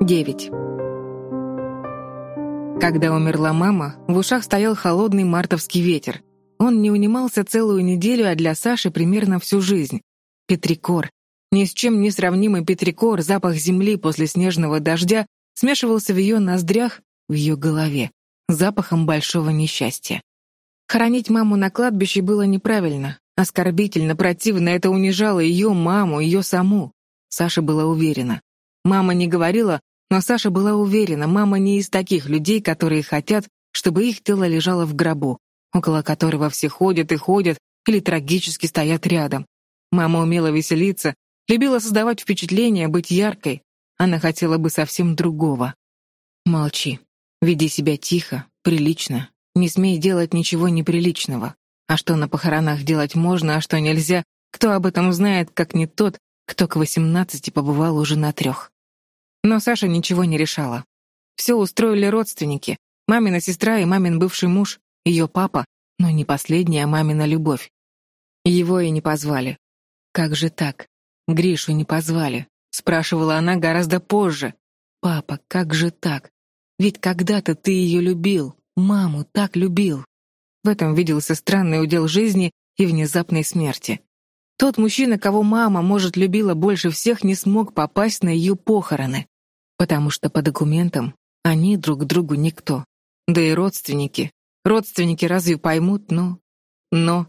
9. Когда умерла мама, в ушах стоял холодный мартовский ветер. Он не унимался целую неделю, а для Саши примерно всю жизнь. Петрикор. Ни с чем не сравнимый петрикор, запах земли после снежного дождя, смешивался в ее ноздрях, в ее голове, запахом большого несчастья. Хоронить маму на кладбище было неправильно, оскорбительно, противно, это унижало ее маму, ее саму. Саша была уверена. Мама не говорила, но Саша была уверена, мама не из таких людей, которые хотят, чтобы их тело лежало в гробу, около которого все ходят и ходят или трагически стоят рядом. Мама умела веселиться, любила создавать впечатление, быть яркой. Она хотела бы совсем другого. Молчи. Веди себя тихо, прилично. Не смей делать ничего неприличного. А что на похоронах делать можно, а что нельзя, кто об этом знает, как не тот, кто к восемнадцати побывал уже на трех. Но Саша ничего не решала. Все устроили родственники. Мамина сестра и мамин бывший муж, ее папа, но не последняя мамина любовь. Его и не позвали. Как же так? Гришу не позвали. Спрашивала она гораздо позже. Папа, как же так? Ведь когда-то ты ее любил, маму так любил. В этом виделся странный удел жизни и внезапной смерти. Тот мужчина, кого мама, может, любила больше всех, не смог попасть на ее похороны потому что по документам они друг другу никто. Да и родственники. Родственники разве поймут, но... Но...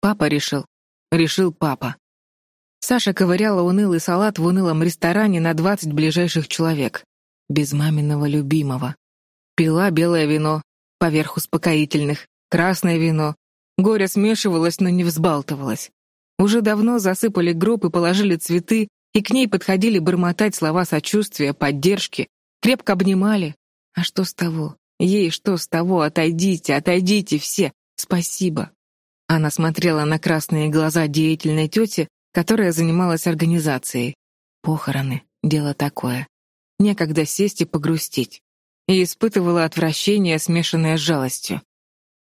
Папа решил. Решил папа. Саша ковыряла унылый салат в унылом ресторане на двадцать ближайших человек. Без маминого любимого. Пила белое вино, поверх успокоительных, красное вино. Горе смешивалось, но не взбалтывалось. Уже давно засыпали гроб и положили цветы, и к ней подходили бормотать слова сочувствия, поддержки, крепко обнимали. А что с того? Ей что с того? Отойдите, отойдите все. Спасибо. Она смотрела на красные глаза деятельной тети, которая занималась организацией. Похороны — дело такое. Некогда сесть и погрустить. И испытывала отвращение, смешанное с жалостью.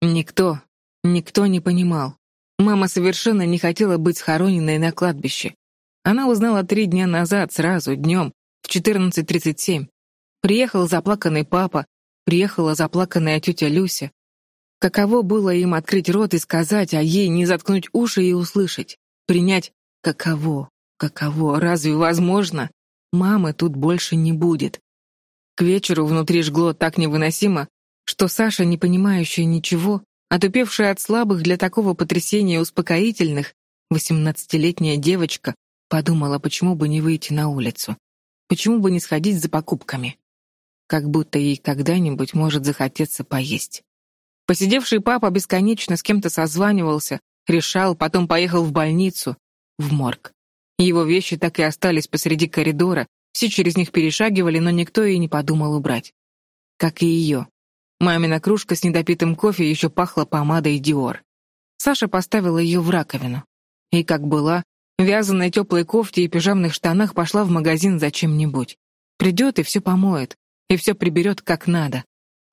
Никто, никто не понимал. Мама совершенно не хотела быть схороненной на кладбище. Она узнала три дня назад, сразу, днем, в 14.37. Приехал заплаканный папа, приехала заплаканная тетя Люся. Каково было им открыть рот и сказать, а ей не заткнуть уши и услышать? Принять каково, каково, разве возможно? Мамы тут больше не будет. К вечеру внутри жгло так невыносимо, что Саша, не понимающая ничего, отупевшая от слабых для такого потрясения успокоительных, восемнадцатилетняя девочка, Подумала, почему бы не выйти на улицу? Почему бы не сходить за покупками? Как будто ей когда-нибудь может захотеться поесть. Посидевший папа бесконечно с кем-то созванивался, решал, потом поехал в больницу, в морг. Его вещи так и остались посреди коридора, все через них перешагивали, но никто и не подумал убрать. Как и ее. Мамина кружка с недопитым кофе еще пахла помадой Диор. Саша поставила ее в раковину. И как была, вязаной теплой кофте и пижамных штанах пошла в магазин за чем-нибудь. Придет и все помоет, и все приберет как надо.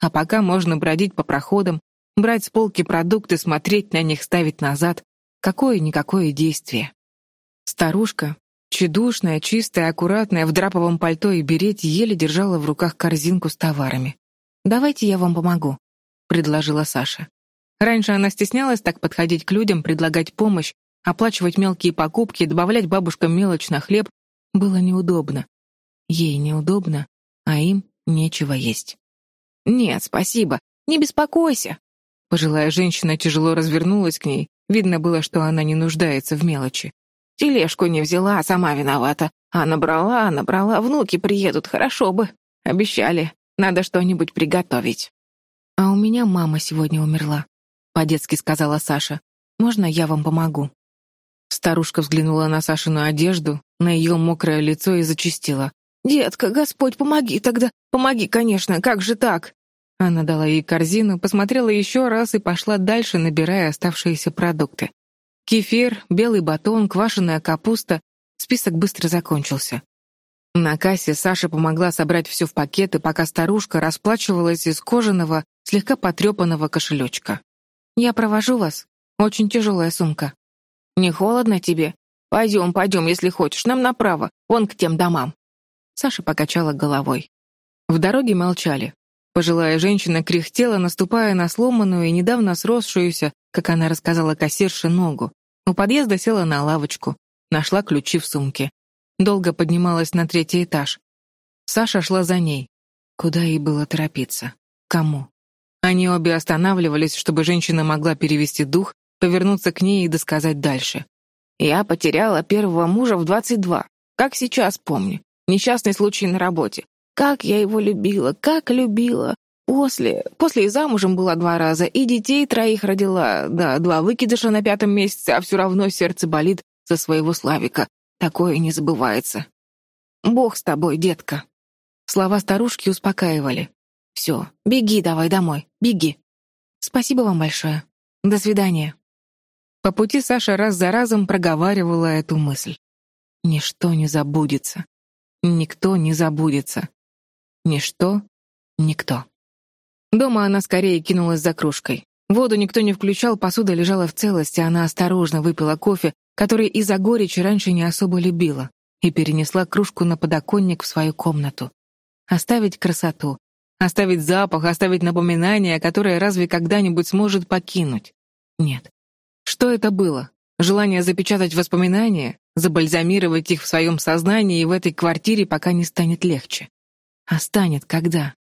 А пока можно бродить по проходам, брать с полки продукты, смотреть на них, ставить назад. Какое-никакое действие. Старушка, тщедушная, чистая, аккуратная, в драповом пальто и берете, еле держала в руках корзинку с товарами. «Давайте я вам помогу», — предложила Саша. Раньше она стеснялась так подходить к людям, предлагать помощь, Оплачивать мелкие покупки, добавлять бабушкам мелочь на хлеб было неудобно. Ей неудобно, а им нечего есть. «Нет, спасибо, не беспокойся». Пожилая женщина тяжело развернулась к ней. Видно было, что она не нуждается в мелочи. «Тележку не взяла, сама виновата. А набрала, набрала, внуки приедут, хорошо бы. Обещали, надо что-нибудь приготовить». «А у меня мама сегодня умерла», — по-детски сказала Саша. «Можно я вам помогу?» Старушка взглянула на Сашину одежду, на ее мокрое лицо и зачистила. «Детка, Господь, помоги тогда! Помоги, конечно, как же так?» Она дала ей корзину, посмотрела еще раз и пошла дальше, набирая оставшиеся продукты. Кефир, белый батон, квашеная капуста. Список быстро закончился. На кассе Саша помогла собрать все в пакеты, пока старушка расплачивалась из кожаного, слегка потрепанного кошелечка. «Я провожу вас. Очень тяжелая сумка». «Не холодно тебе? Пойдем, пойдем, если хочешь, нам направо, вон к тем домам». Саша покачала головой. В дороге молчали. Пожилая женщина кряхтела, наступая на сломанную и недавно сросшуюся, как она рассказала кассирше, ногу. У подъезда села на лавочку, нашла ключи в сумке. Долго поднималась на третий этаж. Саша шла за ней. Куда ей было торопиться? Кому? Они обе останавливались, чтобы женщина могла перевести дух, повернуться к ней и досказать дальше. «Я потеряла первого мужа в 22, как сейчас помню. Несчастный случай на работе. Как я его любила, как любила. После, после и замужем была два раза, и детей троих родила, да, два выкидыша на пятом месяце, а все равно сердце болит за своего Славика. Такое не забывается. Бог с тобой, детка. Слова старушки успокаивали. Все, беги давай домой, беги. Спасибо вам большое. До свидания. По пути Саша раз за разом проговаривала эту мысль. Ничто не забудется. Никто не забудется. Ничто, никто. Дома она скорее кинулась за кружкой. Воду никто не включал, посуда лежала в целости, она осторожно выпила кофе, который из-за горечи раньше не особо любила, и перенесла кружку на подоконник в свою комнату. Оставить красоту, оставить запах, оставить напоминание, которое разве когда-нибудь сможет покинуть? Нет. Что это было? Желание запечатать воспоминания, забальзамировать их в своем сознании и в этой квартире, пока не станет легче. А станет когда?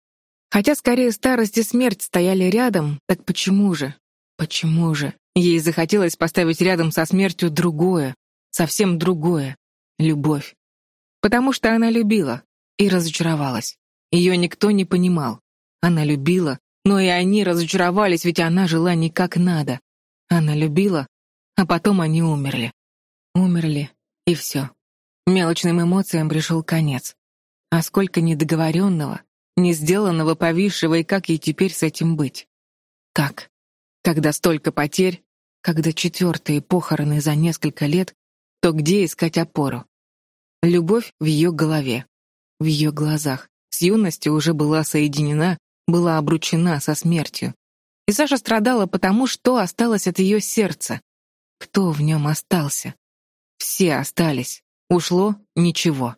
Хотя скорее старость и смерть стояли рядом, так почему же? Почему же? Ей захотелось поставить рядом со смертью другое, совсем другое — любовь. Потому что она любила и разочаровалась. Ее никто не понимал. Она любила, но и они разочаровались, ведь она жила не как надо. Она любила, а потом они умерли. Умерли, и все. Мелочным эмоциям пришел конец. А сколько недоговоренного, не сделанного, повисшего, и как ей теперь с этим быть? Как? Когда столько потерь, когда четвертые похороны за несколько лет, то где искать опору? Любовь в ее голове, в ее глазах. С юностью уже была соединена, была обручена со смертью. И Саша страдала потому, что осталось от ее сердца. Кто в нем остался? Все остались. Ушло ничего.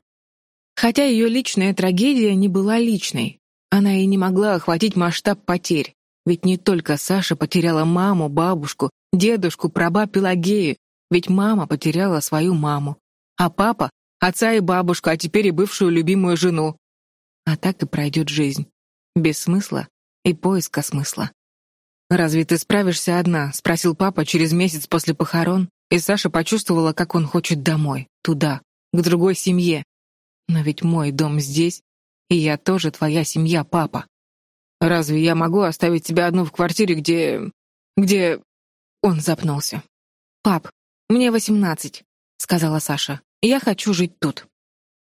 Хотя ее личная трагедия не была личной, она и не могла охватить масштаб потерь. Ведь не только Саша потеряла маму, бабушку, дедушку, праба Пелагею, ведь мама потеряла свою маму, а папа — отца и бабушку, а теперь и бывшую любимую жену. А так и пройдет жизнь. Без смысла и поиска смысла. «Разве ты справишься одна?» — спросил папа через месяц после похорон, и Саша почувствовала, как он хочет домой, туда, к другой семье, но ведь мой дом здесь, и я тоже твоя семья, папа. Разве я могу оставить тебя одну в квартире, где... где...» Он запнулся. «Пап, мне восемнадцать», — сказала Саша. «Я хочу жить тут».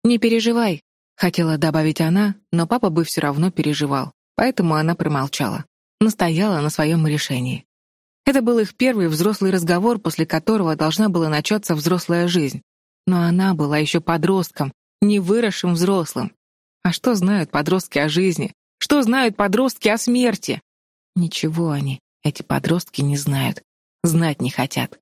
«Не переживай», — хотела добавить она, но папа бы все равно переживал, поэтому она промолчала, настояла на своем решении. Это был их первый взрослый разговор, после которого должна была начаться взрослая жизнь. Но она была еще подростком, не выросшим взрослым. А что знают подростки о жизни? Что знают подростки о смерти? Ничего они, эти подростки, не знают. Знать не хотят.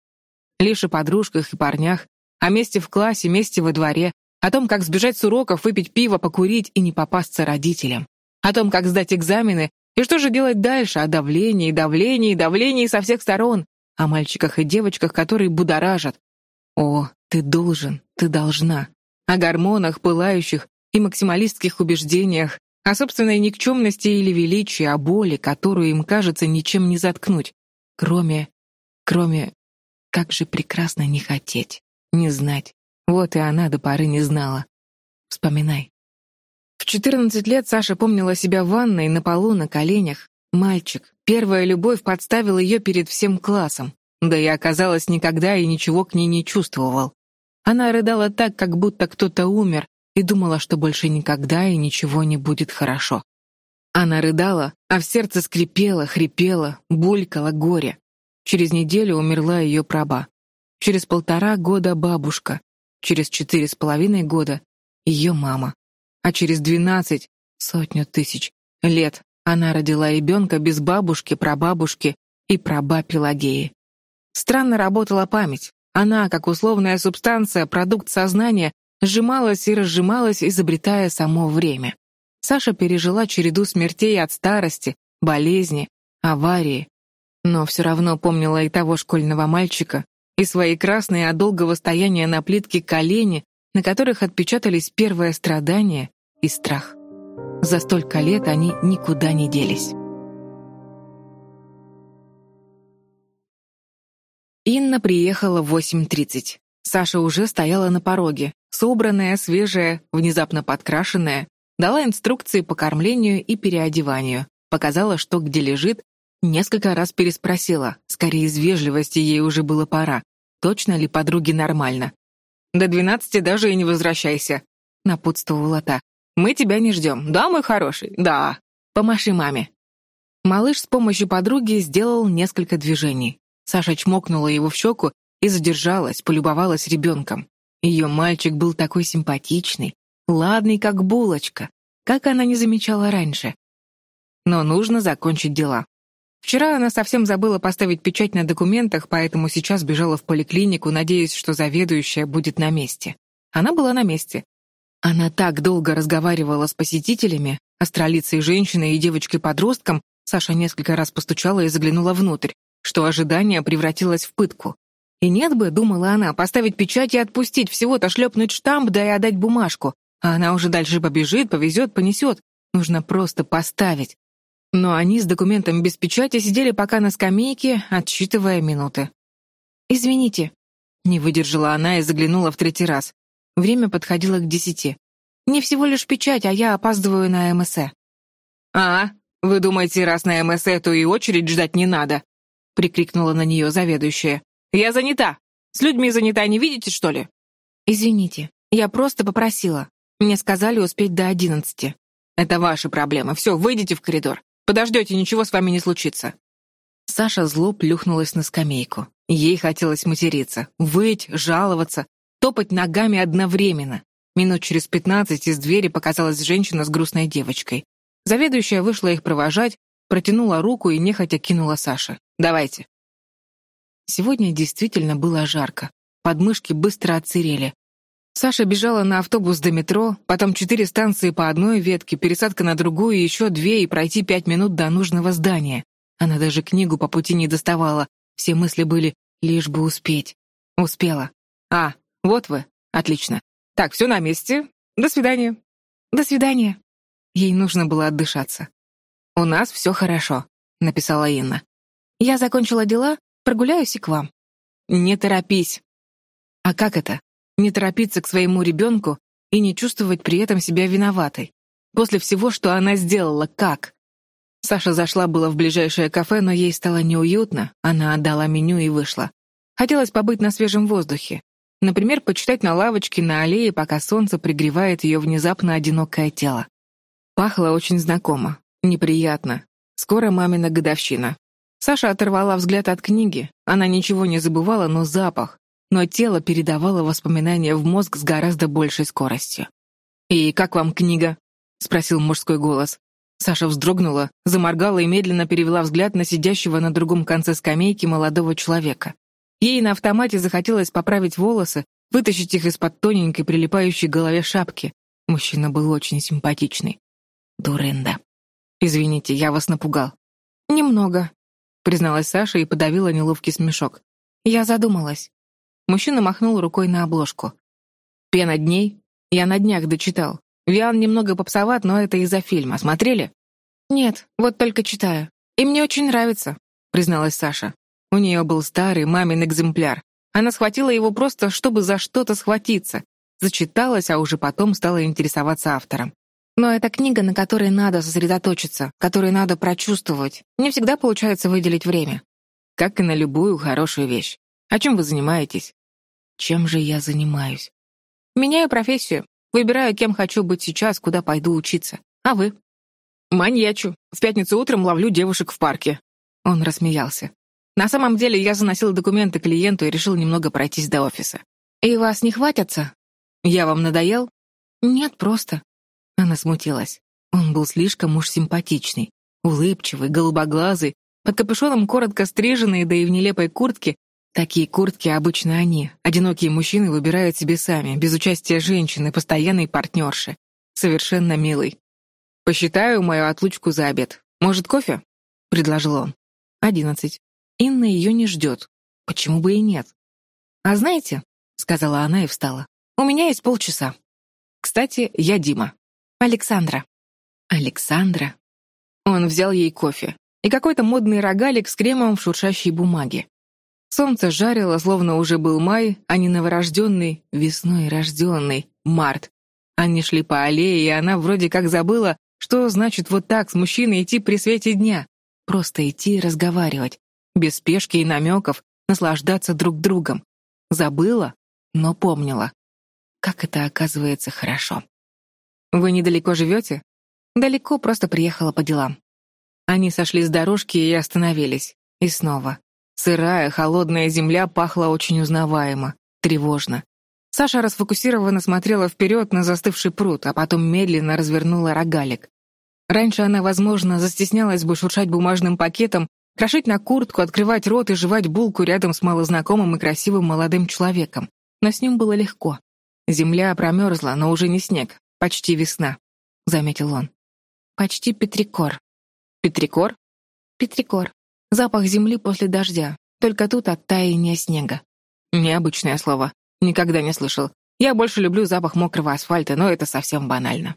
Лишь о подружках и парнях, о месте в классе, месте во дворе, о том, как сбежать с уроков, выпить пиво, покурить и не попасться родителям, о том, как сдать экзамены и что же делать дальше, о давлении, давлении, давлении со всех сторон, о мальчиках и девочках, которые будоражат. О, ты должен, ты должна о гормонах, пылающих и максималистских убеждениях, о собственной никчемности или величии, о боли, которую им кажется ничем не заткнуть, кроме... кроме... Как же прекрасно не хотеть, не знать. Вот и она до поры не знала. Вспоминай. В 14 лет Саша помнила себя в ванной, на полу, на коленях. Мальчик. Первая любовь подставила ее перед всем классом. Да и оказалось, никогда и ничего к ней не чувствовал. Она рыдала так, как будто кто-то умер, и думала, что больше никогда и ничего не будет хорошо. Она рыдала, а в сердце скрипело, хрипело, булькало горе. Через неделю умерла ее праба. Через полтора года бабушка. Через четыре с половиной года ее мама. А через двенадцать, сотню тысяч, лет она родила ребенка без бабушки, прабабушки и праба Пелагеи. Странно работала память. Она, как условная субстанция, продукт сознания, сжималось и разжималось, изобретая само время. Саша пережила череду смертей от старости, болезни, аварии, но все равно помнила и того школьного мальчика, и свои красные от долгого стояния на плитке колени, на которых отпечатались первое страдание и страх. За столько лет они никуда не делись. Инна приехала в 8.30. Саша уже стояла на пороге, собранная, свежая, внезапно подкрашенная, дала инструкции по кормлению и переодеванию, показала, что где лежит, несколько раз переспросила, скорее из вежливости ей уже было пора, точно ли подруге нормально. «До двенадцати даже и не возвращайся», — напутствовала та. «Мы тебя не ждем. Да, мой хороший? Да. Помаши маме». Малыш с помощью подруги сделал несколько движений. Саша чмокнула его в щеку и задержалась, полюбовалась ребенком. Ее мальчик был такой симпатичный, ладный, как булочка, как она не замечала раньше. Но нужно закончить дела. Вчера она совсем забыла поставить печать на документах, поэтому сейчас бежала в поликлинику, надеясь, что заведующая будет на месте. Она была на месте. Она так долго разговаривала с посетителями, астролицей женщиной и девочкой-подростком, Саша несколько раз постучала и заглянула внутрь, что ожидание превратилось в пытку. И нет бы, думала она, поставить печать и отпустить, всего-то шлепнуть штамп, да и отдать бумажку. А она уже дальше побежит, повезет, понесет. Нужно просто поставить. Но они с документом без печати сидели пока на скамейке, отсчитывая минуты. «Извините», — не выдержала она и заглянула в третий раз. Время подходило к десяти. «Не всего лишь печать, а я опаздываю на МСЭ». «А, вы думаете, раз на МСЭ, то и очередь ждать не надо?» — прикрикнула на нее заведующая. «Я занята! С людьми занята, не видите, что ли?» «Извините, я просто попросила. Мне сказали успеть до одиннадцати». «Это ваши проблемы. Все, выйдите в коридор. Подождете, ничего с вами не случится». Саша зло плюхнулась на скамейку. Ей хотелось материться, выть, жаловаться, топать ногами одновременно. Минут через пятнадцать из двери показалась женщина с грустной девочкой. Заведующая вышла их провожать, протянула руку и нехотя кинула Саше. «Давайте». Сегодня действительно было жарко. Подмышки быстро отсырели. Саша бежала на автобус до метро, потом четыре станции по одной ветке, пересадка на другую, еще две и пройти пять минут до нужного здания. Она даже книгу по пути не доставала. Все мысли были «лишь бы успеть». Успела. «А, вот вы. Отлично. Так, все на месте. До свидания». «До свидания». Ей нужно было отдышаться. «У нас все хорошо», — написала Инна. «Я закончила дела, прогуляюсь и к вам». «Не торопись». «А как это? Не торопиться к своему ребенку и не чувствовать при этом себя виноватой. После всего, что она сделала, как? Саша зашла было в ближайшее кафе, но ей стало неуютно, она отдала меню и вышла. Хотелось побыть на свежем воздухе. Например, почитать на лавочке на аллее, пока солнце пригревает ее внезапно одинокое тело. Пахло очень знакомо, неприятно. Скоро мамина годовщина. Саша оторвала взгляд от книги. Она ничего не забывала, но запах, но тело передавало воспоминания в мозг с гораздо большей скоростью. «И как вам книга?» — спросил мужской голос. Саша вздрогнула, заморгала и медленно перевела взгляд на сидящего на другом конце скамейки молодого человека. Ей на автомате захотелось поправить волосы, вытащить их из-под тоненькой прилипающей голове шапки. Мужчина был очень симпатичный. Дуренда. «Извините, я вас напугал». «Немного», — призналась Саша и подавила неловкий смешок. «Я задумалась. Мужчина махнул рукой на обложку. «Пена дней?» Я на днях дочитал. Виан немного попсоват, но это из-за фильма. Смотрели? «Нет, вот только читаю. И мне очень нравится», — призналась Саша. У нее был старый мамин экземпляр. Она схватила его просто, чтобы за что-то схватиться. Зачиталась, а уже потом стала интересоваться автором. Но это книга, на которой надо сосредоточиться, которой надо прочувствовать. Не всегда получается выделить время. Как и на любую хорошую вещь. А чем вы занимаетесь? Чем же я занимаюсь? Меняю профессию. Выбираю, кем хочу быть сейчас, куда пойду учиться. А вы? Маньячу. В пятницу утром ловлю девушек в парке. Он рассмеялся. На самом деле я заносил документы клиенту и решил немного пройтись до офиса. И вас не хватятся? Я вам надоел? Нет, просто. Она смутилась. Он был слишком уж симпатичный. Улыбчивый, голубоглазый, под капюшоном коротко стриженный, да и в нелепой куртке Такие куртки обычно они, одинокие мужчины, выбирают себе сами, без участия женщины, постоянной партнерши. Совершенно милый. «Посчитаю мою отлучку за обед. Может, кофе?» — предложил он. «Одиннадцать. Инна ее не ждет. Почему бы и нет?» «А знаете», — сказала она и встала, — «у меня есть полчаса. Кстати, я Дима. Александра». «Александра?» Он взял ей кофе и какой-то модный рогалик с кремом в шуршащей бумаге. Солнце жарило, словно уже был май, а не новорожденный, весной рожденный, март. Они шли по аллее, и она вроде как забыла, что значит вот так с мужчиной идти при свете дня. Просто идти и разговаривать. Без спешки и намеков, наслаждаться друг другом. Забыла, но помнила. Как это оказывается хорошо. «Вы недалеко живете?» «Далеко, просто приехала по делам». Они сошли с дорожки и остановились. И снова. Сырая, холодная земля пахла очень узнаваемо, тревожно. Саша расфокусированно смотрела вперед на застывший пруд, а потом медленно развернула рогалик. Раньше она, возможно, застеснялась бы шуршать бумажным пакетом, крошить на куртку, открывать рот и жевать булку рядом с малознакомым и красивым молодым человеком. Но с ним было легко. Земля промерзла, но уже не снег, почти весна, — заметил он. Почти петрикор. Петрикор? Петрикор. Запах земли после дождя, только тут от таяния снега. Необычное слово. Никогда не слышал. Я больше люблю запах мокрого асфальта, но это совсем банально.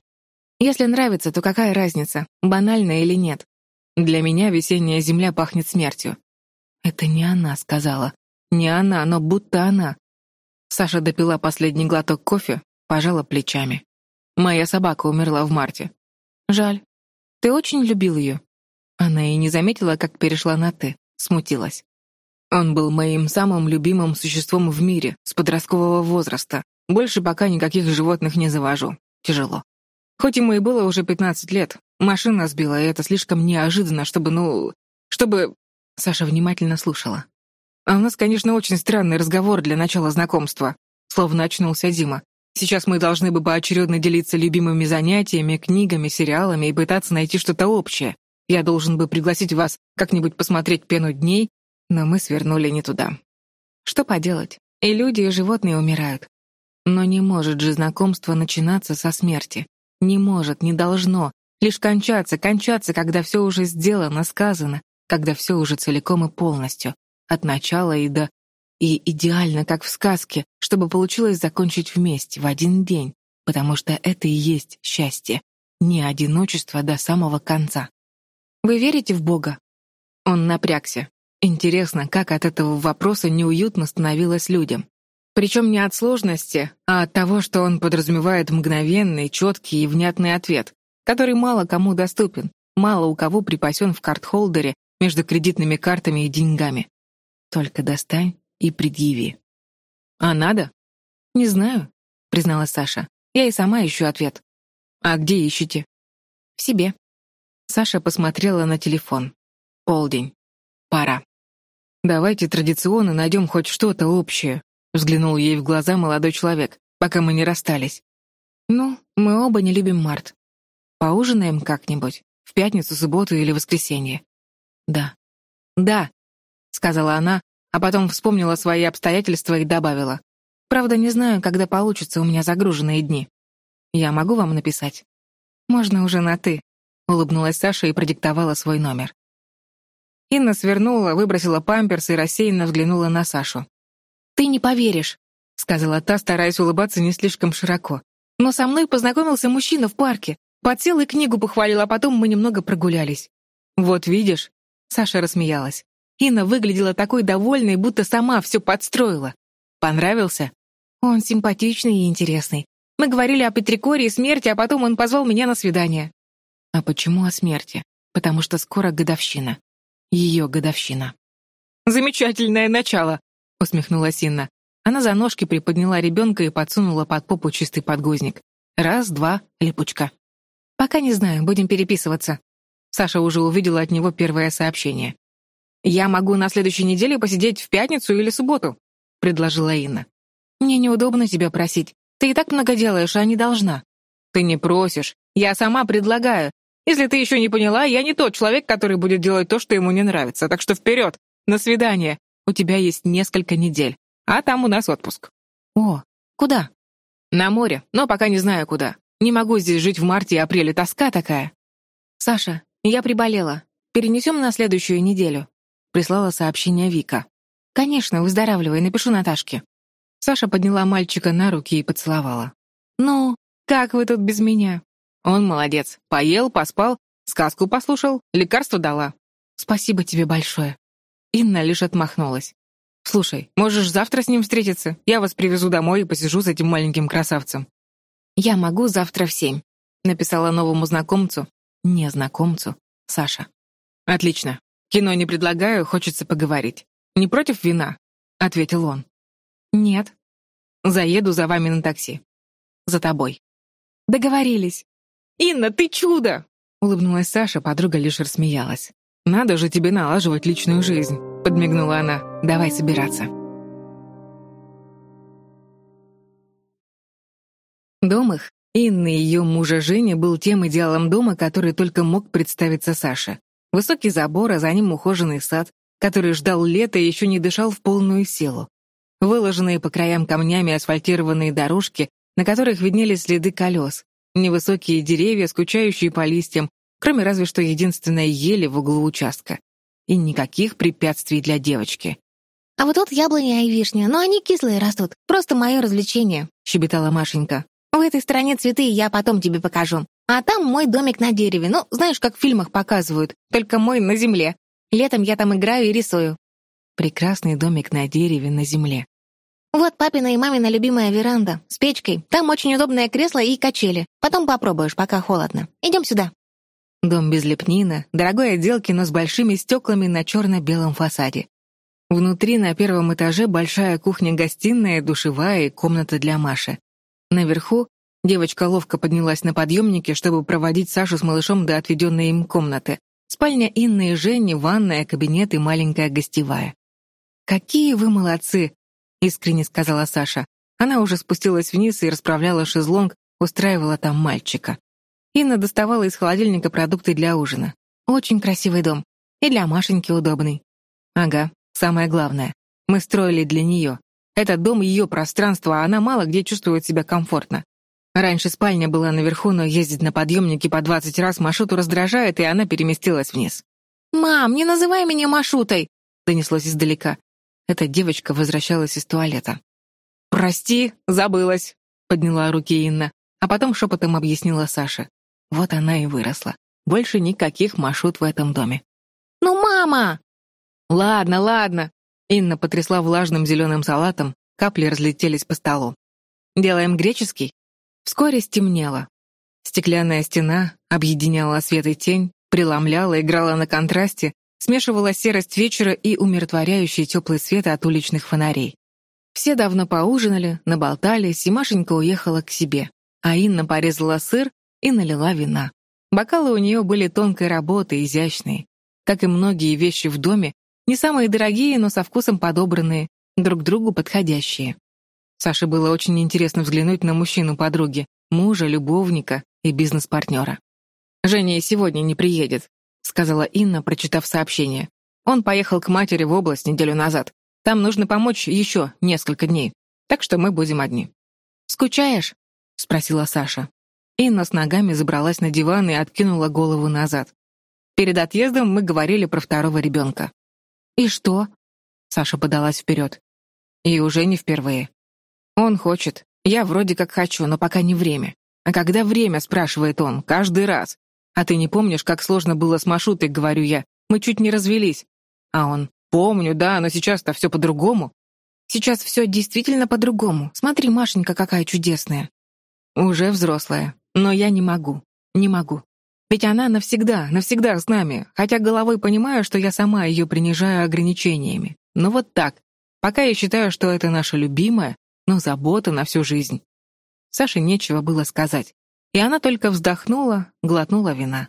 Если нравится, то какая разница, банально или нет? Для меня весенняя земля пахнет смертью. Это не она сказала. Не она, но будто она. Саша допила последний глоток кофе, пожала плечами. Моя собака умерла в марте. Жаль. Ты очень любил ее? Она и не заметила, как перешла на «ты», смутилась. Он был моим самым любимым существом в мире, с подросткового возраста. Больше пока никаких животных не завожу. Тяжело. Хоть ему и было уже 15 лет, машина сбила, и это слишком неожиданно, чтобы, ну... Чтобы... Саша внимательно слушала. А у нас, конечно, очень странный разговор для начала знакомства. Словно очнулся Дима. Сейчас мы должны бы поочередно делиться любимыми занятиями, книгами, сериалами и пытаться найти что-то общее. Я должен бы пригласить вас как-нибудь посмотреть «Пену дней», но мы свернули не туда. Что поделать? И люди, и животные умирают. Но не может же знакомство начинаться со смерти. Не может, не должно. Лишь кончаться, кончаться, когда все уже сделано, сказано, когда все уже целиком и полностью. От начала и до... И идеально, как в сказке, чтобы получилось закончить вместе, в один день. Потому что это и есть счастье. Не одиночество до самого конца. Вы верите в Бога?» Он напрягся. Интересно, как от этого вопроса неуютно становилось людям. Причем не от сложности, а от того, что он подразумевает мгновенный, четкий и внятный ответ, который мало кому доступен, мало у кого припасен в карт-холдере между кредитными картами и деньгами. Только достань и предъяви. «А надо?» «Не знаю», — призналась Саша. «Я и сама ищу ответ». «А где ищете?» «В себе». Саша посмотрела на телефон. Полдень. Пора. «Давайте традиционно найдем хоть что-то общее», — взглянул ей в глаза молодой человек, пока мы не расстались. «Ну, мы оба не любим март. Поужинаем как-нибудь? В пятницу, субботу или воскресенье?» «Да». «Да», — сказала она, а потом вспомнила свои обстоятельства и добавила. «Правда, не знаю, когда получится у меня загруженные дни. Я могу вам написать?» «Можно уже на «ты», — улыбнулась Саша и продиктовала свой номер. Инна свернула, выбросила памперс и рассеянно взглянула на Сашу. «Ты не поверишь», — сказала та, стараясь улыбаться не слишком широко. «Но со мной познакомился мужчина в парке. Подсел и книгу похвалил, а потом мы немного прогулялись». «Вот видишь», — Саша рассмеялась. Инна выглядела такой довольной, будто сама все подстроила. «Понравился?» «Он симпатичный и интересный. Мы говорили о Петрикоре и смерти, а потом он позвал меня на свидание». А почему о смерти? Потому что скоро годовщина. Ее годовщина. «Замечательное начало!» — усмехнулась Инна. Она за ножки приподняла ребенка и подсунула под попу чистый подгузник. Раз, два, липучка. «Пока не знаю, будем переписываться». Саша уже увидела от него первое сообщение. «Я могу на следующей неделе посидеть в пятницу или субботу», — предложила Инна. «Мне неудобно тебя просить. Ты и так много делаешь, а не должна». «Ты не просишь. Я сама предлагаю. Если ты еще не поняла, я не тот человек, который будет делать то, что ему не нравится. Так что вперед! На свидание! у тебя есть несколько недель, а там у нас отпуск». «О, куда?» «На море, но пока не знаю куда. Не могу здесь жить в марте и апреле, тоска такая». «Саша, я приболела. Перенесем на следующую неделю», — прислала сообщение Вика. «Конечно, выздоравливай, напишу Наташке». Саша подняла мальчика на руки и поцеловала. «Ну, как вы тут без меня?» Он молодец. Поел, поспал, сказку послушал, лекарство дала. Спасибо тебе большое. Инна лишь отмахнулась. «Слушай, можешь завтра с ним встретиться? Я вас привезу домой и посижу с этим маленьким красавцем». «Я могу завтра в семь», — написала новому знакомцу, незнакомцу, Саша. «Отлично. Кино не предлагаю, хочется поговорить. Не против вина?» — ответил он. «Нет». «Заеду за вами на такси. За тобой». «Договорились». «Инна, ты чудо!» — улыбнулась Саша, подруга лишь рассмеялась. «Надо же тебе налаживать личную жизнь», — подмигнула она. «Давай собираться». Дом их, Инны и ее мужа Жени, был тем идеалом дома, который только мог представиться Саше. Высокий забор, а за ним ухоженный сад, который ждал лета и еще не дышал в полную силу. Выложенные по краям камнями асфальтированные дорожки, на которых виднелись следы колес, невысокие деревья, скучающие по листьям, кроме разве что единственной ели в углу участка. И никаких препятствий для девочки. «А вот тут яблоня и вишня, но они кислые растут. Просто мое развлечение», — щебетала Машенька. «В этой стороне цветы я потом тебе покажу. А там мой домик на дереве. Ну, знаешь, как в фильмах показывают. Только мой на земле. Летом я там играю и рисую». Прекрасный домик на дереве на земле. «Вот папина и мамина любимая веранда с печкой. Там очень удобное кресло и качели. Потом попробуешь, пока холодно. Идем сюда». Дом без лепнина, дорогой отделки, но с большими стеклами на черно-белом фасаде. Внутри на первом этаже большая кухня-гостиная, душевая и комната для Маши. Наверху девочка ловко поднялась на подъемнике, чтобы проводить Сашу с малышом до отведенной им комнаты. Спальня Инны и Жени, ванная, кабинет и маленькая гостевая. «Какие вы молодцы!» — искренне сказала Саша. Она уже спустилась вниз и расправляла шезлонг, устраивала там мальчика. Инна доставала из холодильника продукты для ужина. Очень красивый дом. И для Машеньки удобный. Ага, самое главное. Мы строили для нее. Этот дом — ее пространство, а она мало где чувствует себя комфортно. Раньше спальня была наверху, но ездить на подъемнике по двадцать раз Машуту раздражает, и она переместилась вниз. «Мам, не называй меня Машутой!» — донеслось издалека. Эта девочка возвращалась из туалета. «Прости, забылась», — подняла руки Инна, а потом шепотом объяснила Саше. Вот она и выросла. Больше никаких Машут в этом доме. «Ну, мама!» «Ладно, ладно!» Инна потрясла влажным зеленым салатом, капли разлетелись по столу. «Делаем греческий?» Вскоре стемнело. Стеклянная стена объединяла свет и тень, преломляла, играла на контрасте, смешивала серость вечера и умиротворяющий теплый свет от уличных фонарей. Все давно поужинали, наболтались, и Машенька уехала к себе. А Инна порезала сыр и налила вина. Бокалы у нее были тонкой работы, изящные. Как и многие вещи в доме, не самые дорогие, но со вкусом подобранные, друг другу подходящие. Саше было очень интересно взглянуть на мужчину подруги, мужа, любовника и бизнес-партнера. «Женя сегодня не приедет», — сказала Инна, прочитав сообщение. «Он поехал к матери в область неделю назад. Там нужно помочь еще несколько дней, так что мы будем одни». «Скучаешь?» — спросила Саша. Инна с ногами забралась на диван и откинула голову назад. Перед отъездом мы говорили про второго ребенка. «И что?» Саша подалась вперед. И уже не впервые. Он хочет. Я вроде как хочу, но пока не время. А когда время, спрашивает он, каждый раз. А ты не помнишь, как сложно было с Машутой, говорю я. Мы чуть не развелись. А он, помню, да, но сейчас-то все по-другому. Сейчас все действительно по-другому. Смотри, Машенька какая чудесная. Уже взрослая. Но я не могу, не могу. Ведь она навсегда, навсегда с нами, хотя головой понимаю, что я сама ее принижаю ограничениями. Но вот так. Пока я считаю, что это наша любимая, но забота на всю жизнь. Саше нечего было сказать. И она только вздохнула, глотнула вина.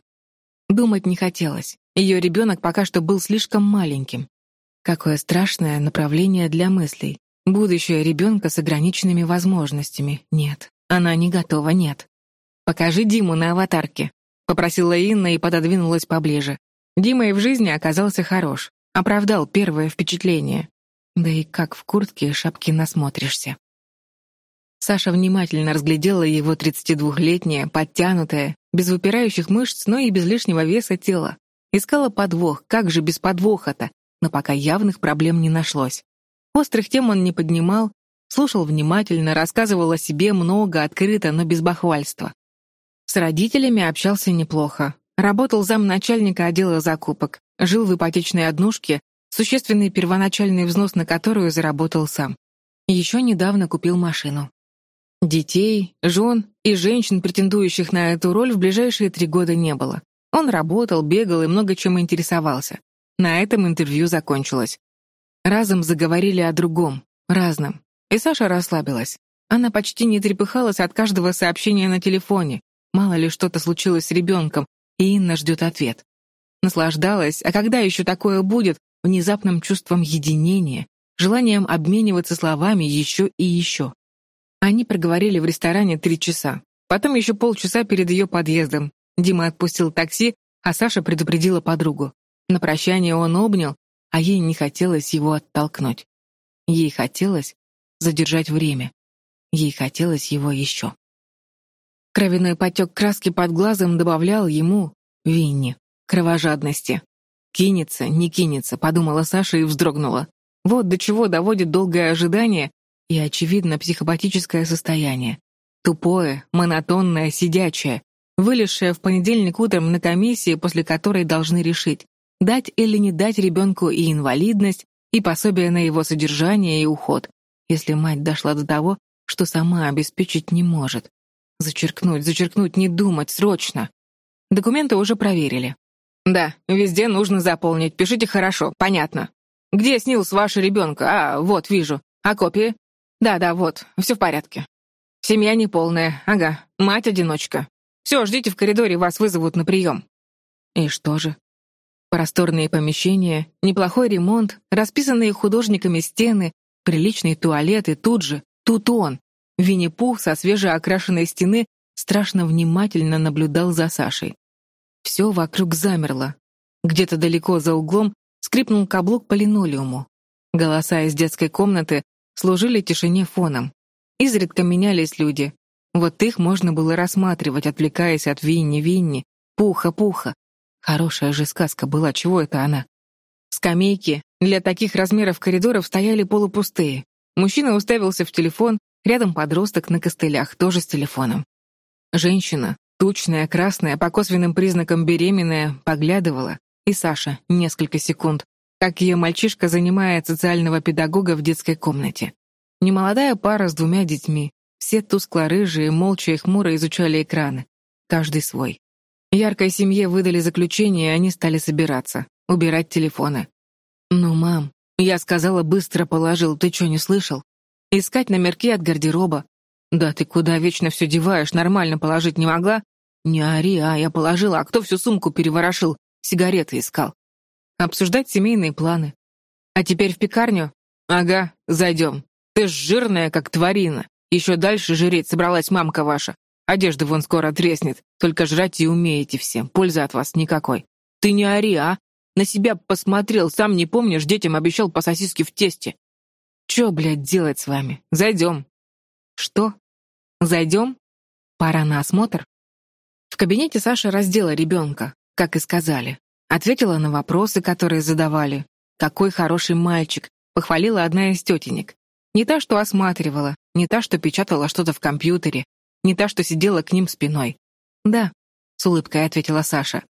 Думать не хотелось. Ее ребенок пока что был слишком маленьким. Какое страшное направление для мыслей. Будущее ребенка с ограниченными возможностями. Нет, она не готова, нет. «Покажи Диму на аватарке», — попросила Инна и пододвинулась поближе. Дима и в жизни оказался хорош, оправдал первое впечатление. Да и как в куртке и шапке насмотришься. Саша внимательно разглядела его 32-летнее, подтянутое, без выпирающих мышц, но и без лишнего веса тело. Искала подвох, как же без подвоха-то, но пока явных проблем не нашлось. Острых тем он не поднимал, слушал внимательно, рассказывал о себе много, открыто, но без бахвальства. С родителями общался неплохо. Работал замначальника отдела закупок, жил в ипотечной однушке, существенный первоначальный взнос на которую заработал сам. Еще недавно купил машину. Детей, жен и женщин, претендующих на эту роль, в ближайшие три года не было. Он работал, бегал и много чем интересовался. На этом интервью закончилось. Разом заговорили о другом, разном. И Саша расслабилась. Она почти не трепыхалась от каждого сообщения на телефоне. Мало ли что-то случилось с ребенком, и Инна ждет ответ. Наслаждалась, а когда еще такое будет, внезапным чувством единения, желанием обмениваться словами еще и еще. Они проговорили в ресторане три часа. Потом еще полчаса перед ее подъездом. Дима отпустил такси, а Саша предупредила подругу. На прощание он обнял, а ей не хотелось его оттолкнуть. Ей хотелось задержать время. Ей хотелось его еще. Кровяной потек краски под глазом добавлял ему, Винни, кровожадности. «Кинется, не кинется», — подумала Саша и вздрогнула. Вот до чего доводит долгое ожидание и, очевидно, психопатическое состояние. Тупое, монотонное, сидячее, вылезшее в понедельник утром на комиссии, после которой должны решить, дать или не дать ребенку и инвалидность, и пособие на его содержание и уход, если мать дошла до того, что сама обеспечить не может. Зачеркнуть, зачеркнуть, не думать, срочно. Документы уже проверили. Да, везде нужно заполнить, пишите хорошо, понятно. Где снился ваш ребенка? А, вот, вижу. А копии? Да-да, вот, все в порядке. Семья неполная, ага, мать-одиночка. Все, ждите в коридоре, вас вызовут на прием. И что же? Просторные помещения, неплохой ремонт, расписанные художниками стены, приличный туалет и тут же, тут он, Винни-Пух со свежеокрашенной стены страшно внимательно наблюдал за Сашей. Все вокруг замерло. Где-то далеко за углом скрипнул каблук по линолеуму. Голоса из детской комнаты служили тишине фоном. Изредка менялись люди. Вот их можно было рассматривать, отвлекаясь от Винни-Винни, Пуха-Пуха. Хорошая же сказка была, чего это она? Скамейки для таких размеров коридоров стояли полупустые. Мужчина уставился в телефон, рядом подросток на костылях, тоже с телефоном. Женщина, тучная, красная, по косвенным признакам беременная, поглядывала, и Саша несколько секунд, как ее мальчишка занимает социального педагога в детской комнате. Немолодая пара с двумя детьми, все тускло-рыжие, молча и хмуро изучали экраны. Каждый свой. Яркой семье выдали заключение, и они стали собираться, убирать телефоны. «Ну, мам, я сказала, быстро положил, ты что, не слышал? Искать номерки от гардероба. Да ты куда вечно все деваешь, нормально положить не могла? Не ори, а я положила, а кто всю сумку переворошил, сигареты искал обсуждать семейные планы. А теперь в пекарню? Ага, зайдем. Ты ж жирная, как тварина. Еще дальше жреть собралась мамка ваша. Одежда вон скоро треснет. Только жрать и умеете все. Пользы от вас никакой. Ты не ори, а? На себя посмотрел, сам не помнишь, детям обещал по сосиске в тесте. Че, блядь, делать с вами? Зайдем. Что? Зайдем? Пора на осмотр? В кабинете Саша раздела ребенка, как и сказали. Ответила на вопросы, которые задавали. «Какой хороший мальчик!» — похвалила одна из тетенек. Не та, что осматривала, не та, что печатала что-то в компьютере, не та, что сидела к ним спиной. «Да», — с улыбкой ответила Саша.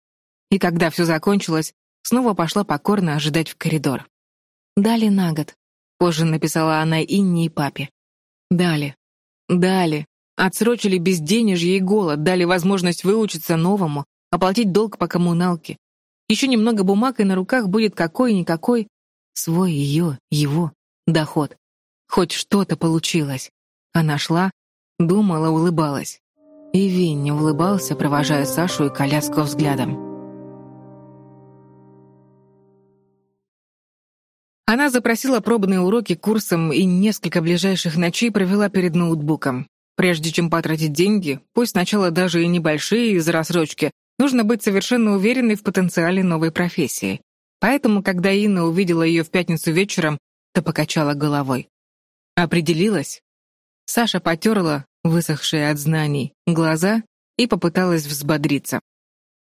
И когда все закончилось, снова пошла покорно ожидать в коридор. «Дали на год», — позже написала она Инне и папе. «Дали. Дали. Отсрочили безденежье и голод, дали возможность выучиться новому, оплатить долг по коммуналке, еще немного бумаг, и на руках будет какой-никакой свой ее, его доход. Хоть что-то получилось. Она шла, думала, улыбалась. И Винни улыбался, провожая Сашу и коляску взглядом. Она запросила пробные уроки курсом и несколько ближайших ночей провела перед ноутбуком. Прежде чем потратить деньги, пусть сначала даже и небольшие из рассрочки, Нужно быть совершенно уверенной в потенциале новой профессии. Поэтому, когда Инна увидела ее в пятницу вечером, Та покачала головой. Определилась? Саша потерла, высохшие от знаний, глаза и попыталась взбодриться.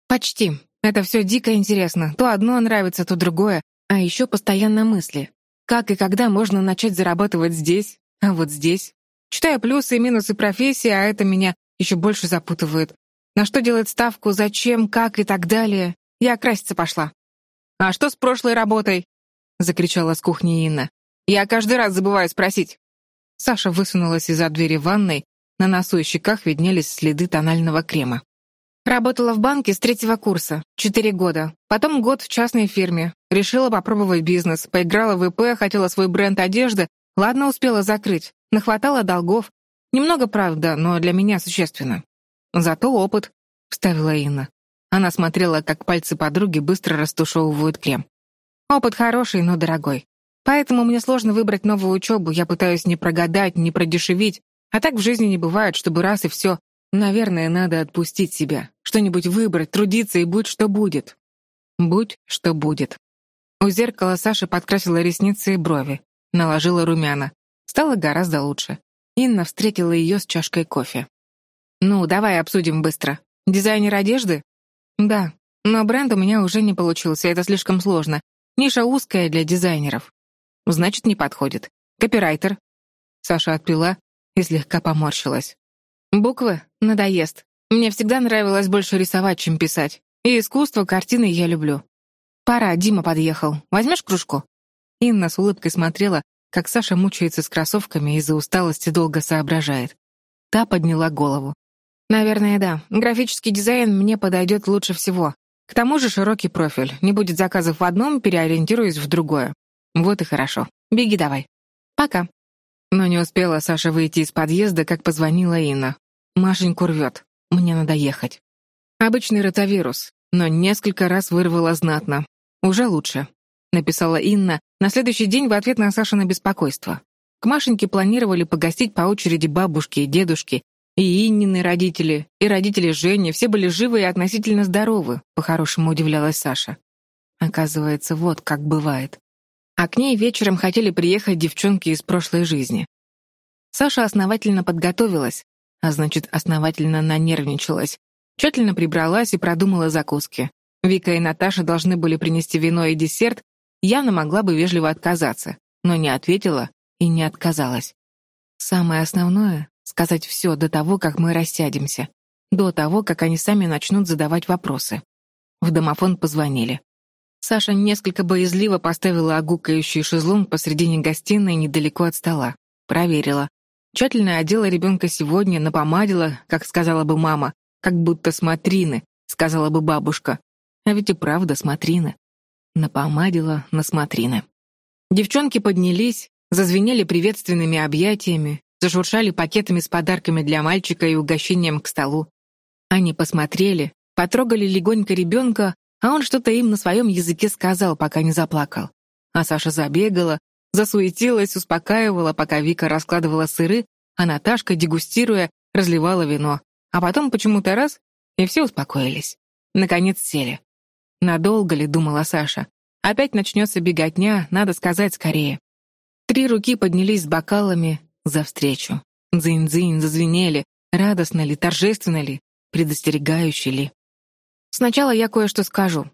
«Почти. Это все дико интересно. То одно нравится, то другое. А еще постоянно мысли. Как и когда можно начать зарабатывать здесь, а вот здесь? Читаю плюсы и минусы профессии, а это меня еще больше запутывает. На что делать ставку, зачем, как и так далее. Я краситься пошла. «А что с прошлой работой?» — закричала с кухни Инна. «Я каждый раз забываю спросить». Саша высунулась из-за двери ванной, на носу и щеках виднелись следы тонального крема. Работала в банке с третьего курса, четыре года. Потом год в частной фирме. Решила попробовать бизнес. Поиграла в ИП, хотела свой бренд одежды. Ладно, успела закрыть. Нахватала долгов. Немного, правда, но для меня существенно. Зато опыт, — вставила Инна. Она смотрела, как пальцы подруги быстро растушевывают крем. Опыт хороший, но дорогой. Поэтому мне сложно выбрать новую учебу. Я пытаюсь не прогадать, не продешевить. А так в жизни не бывает, чтобы раз и все Наверное, надо отпустить себя, что-нибудь выбрать, трудиться и будь что будет. Будь что будет. У зеркала Саша подкрасила ресницы и брови, наложила румяна. Стало гораздо лучше. Инна встретила ее с чашкой кофе. «Ну, давай обсудим быстро. Дизайнер одежды?» «Да, но бренд у меня уже не получился, это слишком сложно. Ниша узкая для дизайнеров». «Значит, не подходит. Копирайтер?» Саша отпила и слегка поморщилась. Буквы? Надоест. Мне всегда нравилось больше рисовать, чем писать. И искусство, картины я люблю. Пора, Дима подъехал. Возьмешь кружку?» Инна с улыбкой смотрела, как Саша мучается с кроссовками из-за усталости долго соображает. Та подняла голову. «Наверное, да. Графический дизайн мне подойдет лучше всего. К тому же широкий профиль. Не будет заказов в одном, переориентируюсь в другое. Вот и хорошо. Беги давай. Пока». Но не успела Саша выйти из подъезда, как позвонила Инна. «Машеньку рвет. Мне надо ехать». Обычный ротавирус, но несколько раз вырвала знатно. «Уже лучше», — написала Инна на следующий день в ответ на Сашино беспокойство. К Машеньке планировали погостить по очереди бабушки и дедушки, и Иннины родители, и родители Жени, все были живы и относительно здоровы, по-хорошему удивлялась Саша. Оказывается, вот как бывает а к ней вечером хотели приехать девчонки из прошлой жизни. Саша основательно подготовилась, а значит, основательно нанервничалась, тщательно прибралась и продумала закуски. Вика и Наташа должны были принести вино и десерт, Яна могла бы вежливо отказаться, но не ответила и не отказалась. Самое основное — сказать все до того, как мы рассядемся, до того, как они сами начнут задавать вопросы. В домофон позвонили. Саша несколько боязливо поставила огукающий шезлонг посредине гостиной недалеко от стола. Проверила. Тщательно одела ребенка сегодня, напомадила, как сказала бы мама, как будто смотрины, сказала бы бабушка. А ведь и правда смотрины. Напомадила на смотрины. Девчонки поднялись, зазвенели приветственными объятиями, зашуршали пакетами с подарками для мальчика и угощением к столу. Они посмотрели, потрогали легонько ребенка, а он что-то им на своем языке сказал, пока не заплакал. А Саша забегала, засуетилась, успокаивала, пока Вика раскладывала сыры, а Наташка, дегустируя, разливала вино. А потом почему-то раз, и все успокоились. Наконец сели. Надолго ли, думала Саша. Опять начнется беготня, надо сказать скорее. Три руки поднялись с бокалами за встречу. Дзынь-дзынь зазвенели, радостно ли, торжественно ли, предостерегающе ли. Сначала я кое-что скажу.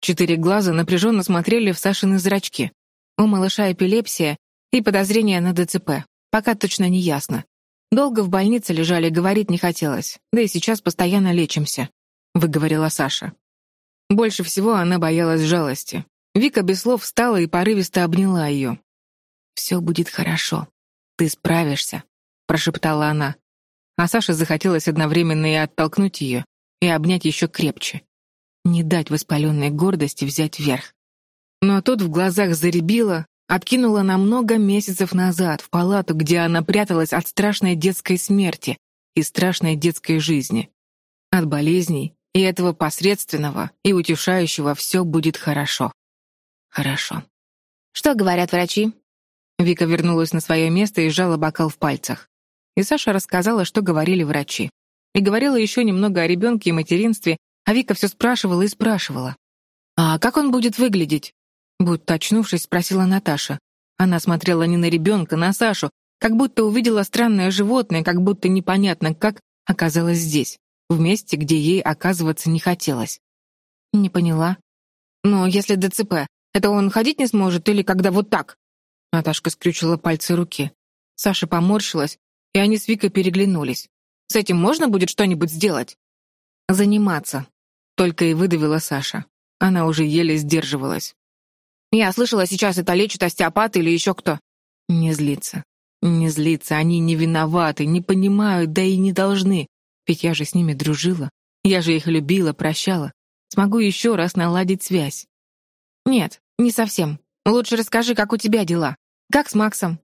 Четыре глаза напряженно смотрели в Сашины зрачки. У малыша эпилепсия и подозрение на ДЦП. Пока точно не ясно. Долго в больнице лежали, говорить не хотелось. Да и сейчас постоянно лечимся», — выговорила Саша. Больше всего она боялась жалости. Вика без слов встала и порывисто обняла ее. «Все будет хорошо. Ты справишься», — прошептала она. А Саше захотелось одновременно и оттолкнуть ее, и обнять еще крепче. Не дать воспаленной гордости взять верх. Но тут в глазах заребило, откинула на много месяцев назад, в палату, где она пряталась от страшной детской смерти и страшной детской жизни. От болезней и этого посредственного и утешающего все будет хорошо. Хорошо. Что говорят врачи? Вика вернулась на свое место и сжала бокал в пальцах. И Саша рассказала, что говорили врачи. И говорила еще немного о ребенке и материнстве, а Вика все спрашивала и спрашивала. «А как он будет выглядеть?» Будто очнувшись, спросила Наташа. Она смотрела не на ребенка, на Сашу, как будто увидела странное животное, как будто непонятно как оказалась здесь, в месте, где ей оказываться не хотелось. Не поняла. Но если ДЦП, это он ходить не сможет или когда вот так? Наташка скрючила пальцы руки. Саша поморщилась, и они с Викой переглянулись. «С этим можно будет что-нибудь сделать?» «Заниматься», — только и выдавила Саша. Она уже еле сдерживалась. «Я слышала, сейчас это лечат остеопат или еще кто». «Не злиться. Не злиться. Они не виноваты, не понимают, да и не должны. Ведь я же с ними дружила. Я же их любила, прощала. Смогу еще раз наладить связь». «Нет, не совсем. Лучше расскажи, как у тебя дела. Как с Максом?»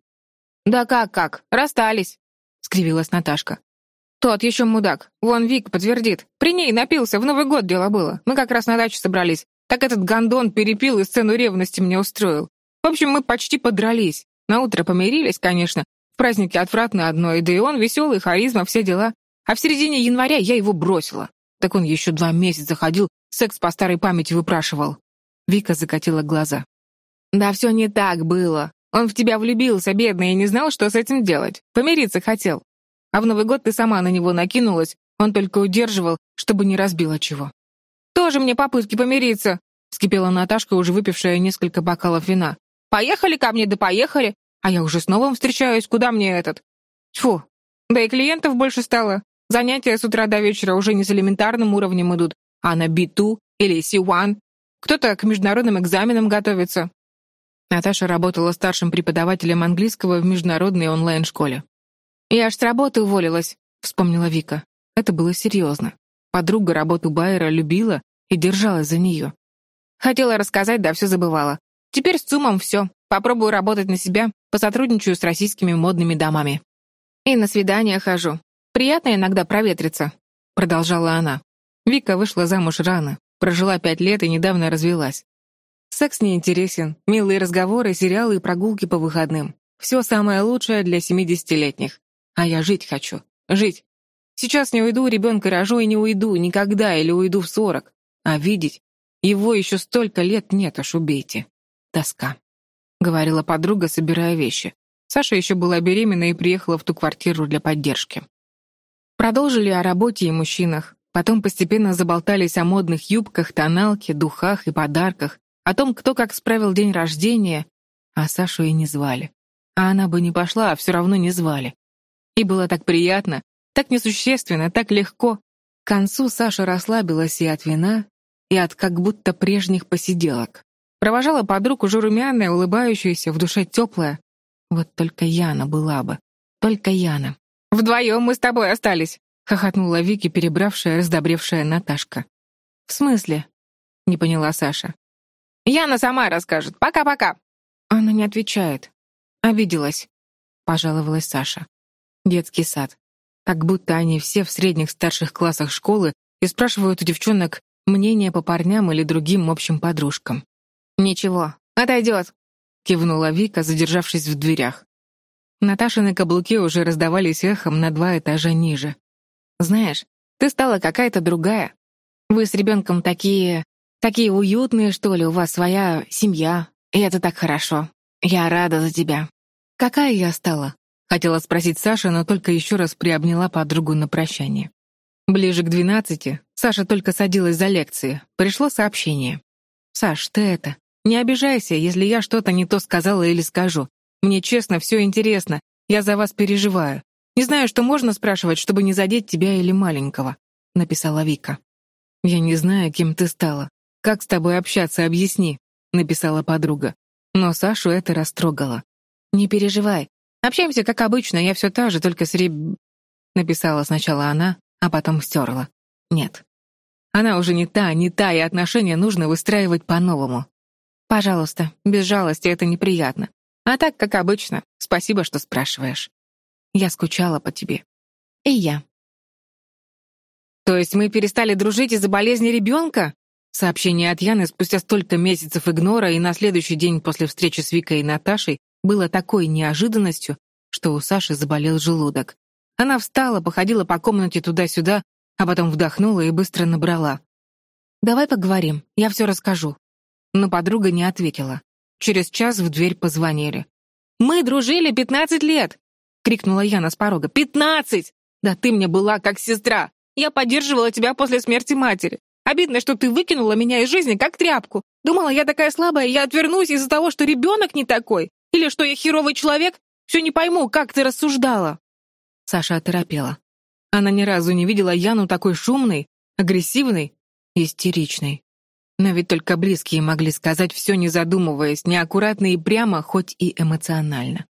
«Да как-как, расстались», — скривилась Наташка. «Тот еще мудак. Вон Вик подтвердит. При ней напился, в Новый год дело было. Мы как раз на дачу собрались. Так этот гондон перепил и сцену ревности мне устроил. В общем, мы почти подрались. На утро помирились, конечно. В празднике отвратно одно, и да и он веселый, харизма, все дела. А в середине января я его бросила. Так он еще два месяца ходил, секс по старой памяти выпрашивал». Вика закатила глаза. «Да все не так было. Он в тебя влюбился, бедный, и не знал, что с этим делать. Помириться хотел. А в Новый год ты сама на него накинулась, он только удерживал, чтобы не разбило чего. «Тоже мне попытки помириться!» — вскипела Наташка, уже выпившая несколько бокалов вина. «Поехали ко мне, да поехали! А я уже с новым встречаюсь, куда мне этот?» Тьфу, да и клиентов больше стало. Занятия с утра до вечера уже не с элементарным уровнем идут, а на B2 или C1. Кто-то к международным экзаменам готовится. Наташа работала старшим преподавателем английского в международной онлайн-школе. «Я аж с работы уволилась», — вспомнила Вика. Это было серьезно. Подруга работу Байера любила и держалась за нее. Хотела рассказать, да все забывала. Теперь с ЦУМом все. Попробую работать на себя, посотрудничаю с российскими модными домами. И на свидания хожу. Приятно иногда проветриться», — продолжала она. Вика вышла замуж рано, прожила пять лет и недавно развелась. Секс неинтересен, милые разговоры, сериалы и прогулки по выходным. Все самое лучшее для семидесятилетних. А я жить хочу. Жить. Сейчас не уйду, ребенка рожу и не уйду никогда или уйду в сорок. А видеть? Его еще столько лет нет, аж убейте. Тоска. Говорила подруга, собирая вещи. Саша еще была беременна и приехала в ту квартиру для поддержки. Продолжили о работе и мужчинах. Потом постепенно заболтались о модных юбках, тоналке, духах и подарках, о том, кто как справил день рождения, а Сашу и не звали. А она бы не пошла, а все равно не звали. И было так приятно, так несущественно, так легко. К концу Саша расслабилась и от вина, и от как будто прежних посиделок. Провожала подруг уже румяная, улыбающаяся, в душе теплая. Вот только Яна была бы. Только Яна. «Вдвоем мы с тобой остались», — хохотнула Вики, перебравшая, раздобревшая Наташка. «В смысле?» — не поняла Саша. Яна сама расскажет. Пока-пока». Она не отвечает. Обиделась, пожаловалась Саша. Детский сад. Как будто они все в средних старших классах школы и спрашивают у девчонок мнение по парням или другим общим подружкам. «Ничего, отойдет», — кивнула Вика, задержавшись в дверях. Наташины каблуки уже раздавались эхом на два этажа ниже. «Знаешь, ты стала какая-то другая. Вы с ребенком такие... Такие уютные, что ли, у вас своя семья, и это так хорошо. Я рада за тебя. Какая я стала? Хотела спросить Саша, но только еще раз приобняла подругу на прощание. Ближе к двенадцати Саша только садилась за лекции. Пришло сообщение. «Саш, ты это, не обижайся, если я что-то не то сказала или скажу. Мне честно, все интересно, я за вас переживаю. Не знаю, что можно спрашивать, чтобы не задеть тебя или маленького», — написала Вика. «Я не знаю, кем ты стала. «Как с тобой общаться, объясни», — написала подруга. Но Сашу это растрогало. «Не переживай. Общаемся, как обычно, я все та же, только с реб...» Написала сначала она, а потом стерла. «Нет. Она уже не та, не та, и отношения нужно выстраивать по-новому. Пожалуйста, без жалости, это неприятно. А так, как обычно, спасибо, что спрашиваешь. Я скучала по тебе. И я». «То есть мы перестали дружить из-за болезни ребенка?» Сообщение от Яны спустя столько месяцев игнора и на следующий день после встречи с Викой и Наташей было такой неожиданностью, что у Саши заболел желудок. Она встала, походила по комнате туда-сюда, а потом вдохнула и быстро набрала. «Давай поговорим, я все расскажу». Но подруга не ответила. Через час в дверь позвонили. Мы дружили пятнадцать лет!» — крикнула Яна с порога. «Пятнадцать! Да ты мне была как сестра! Я поддерживала тебя после смерти матери. Обидно, что ты выкинула меня из жизни как тряпку. Думала, я такая слабая, я отвернусь из-за того, что ребенок не такой. Или что я херовый человек. Все не пойму, как ты рассуждала». Саша оторопела. Она ни разу не видела Яну такой шумной, агрессивной, истеричной. Но ведь только близкие могли сказать все, не задумываясь, неаккуратно и прямо, хоть и эмоционально.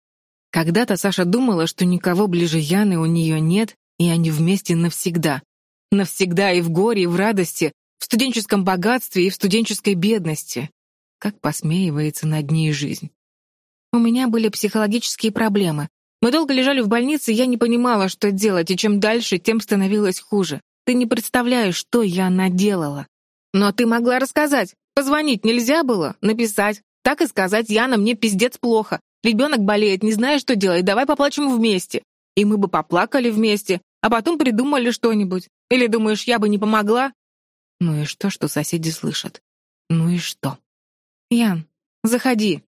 Когда-то Саша думала, что никого ближе Яны у нее нет, и они вместе навсегда. Навсегда и в горе, и в радости, в студенческом богатстве и в студенческой бедности. Как посмеивается над ней жизнь. У меня были психологические проблемы. Мы долго лежали в больнице, я не понимала, что делать, и чем дальше, тем становилось хуже. Ты не представляешь, что я наделала. Но ты могла рассказать. Позвонить нельзя было? Написать. Так и сказать, Яна, мне пиздец плохо. Ребенок болеет, не знаю, что делать, давай поплачем вместе. И мы бы поплакали вместе, а потом придумали что-нибудь. Или думаешь, я бы не помогла? Ну и что, что соседи слышат? Ну и что? Ян, заходи.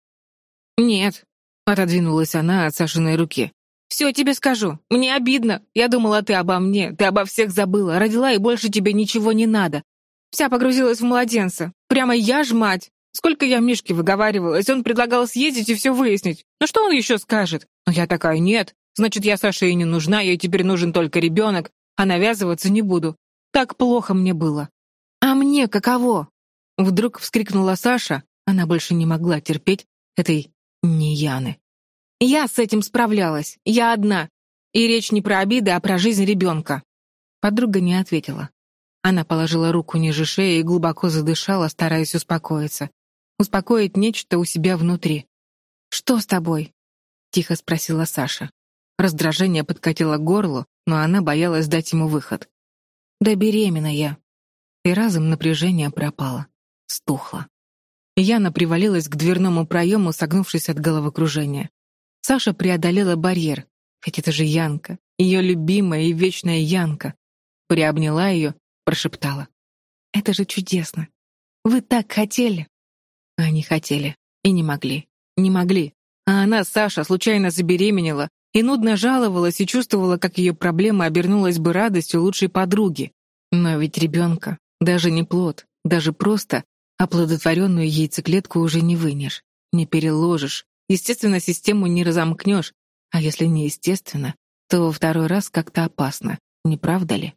Нет, отодвинулась она от Сашиной руки. «Все, тебе скажу. Мне обидно. Я думала, ты обо мне. Ты обо всех забыла. Родила, и больше тебе ничего не надо. Вся погрузилась в младенца. Прямо я ж мать. Сколько я Мишке выговаривалась, он предлагал съездить и все выяснить. Ну что он еще скажет? Но я такая, нет. Значит, я Саше и не нужна, ей теперь нужен только ребенок, а навязываться не буду. Так плохо мне было. А мне каково? Вдруг вскрикнула Саша. Она больше не могла терпеть этой неяны. Я с этим справлялась. Я одна. И речь не про обиды, а про жизнь ребенка. Подруга не ответила. Она положила руку ниже шеи и глубоко задышала, стараясь успокоиться. Успокоить нечто у себя внутри. «Что с тобой?» — тихо спросила Саша. Раздражение подкатило к горлу, но она боялась дать ему выход. «Да беременна я». И разом напряжение пропало. Стухло. Яна привалилась к дверному проему, согнувшись от головокружения. Саша преодолела барьер, ведь это же Янка, ее любимая и вечная Янка. Приобняла ее прошептала. «Это же чудесно! Вы так хотели!» Они хотели и не могли, не могли. А она, Саша, случайно забеременела и нудно жаловалась и чувствовала, как ее проблема обернулась бы радостью лучшей подруги. Но ведь ребенка, даже не плод, даже просто оплодотворенную яйцеклетку уже не вынешь, не переложишь, естественно, систему не разомкнешь, а если не естественно, то во второй раз как-то опасно, не правда ли?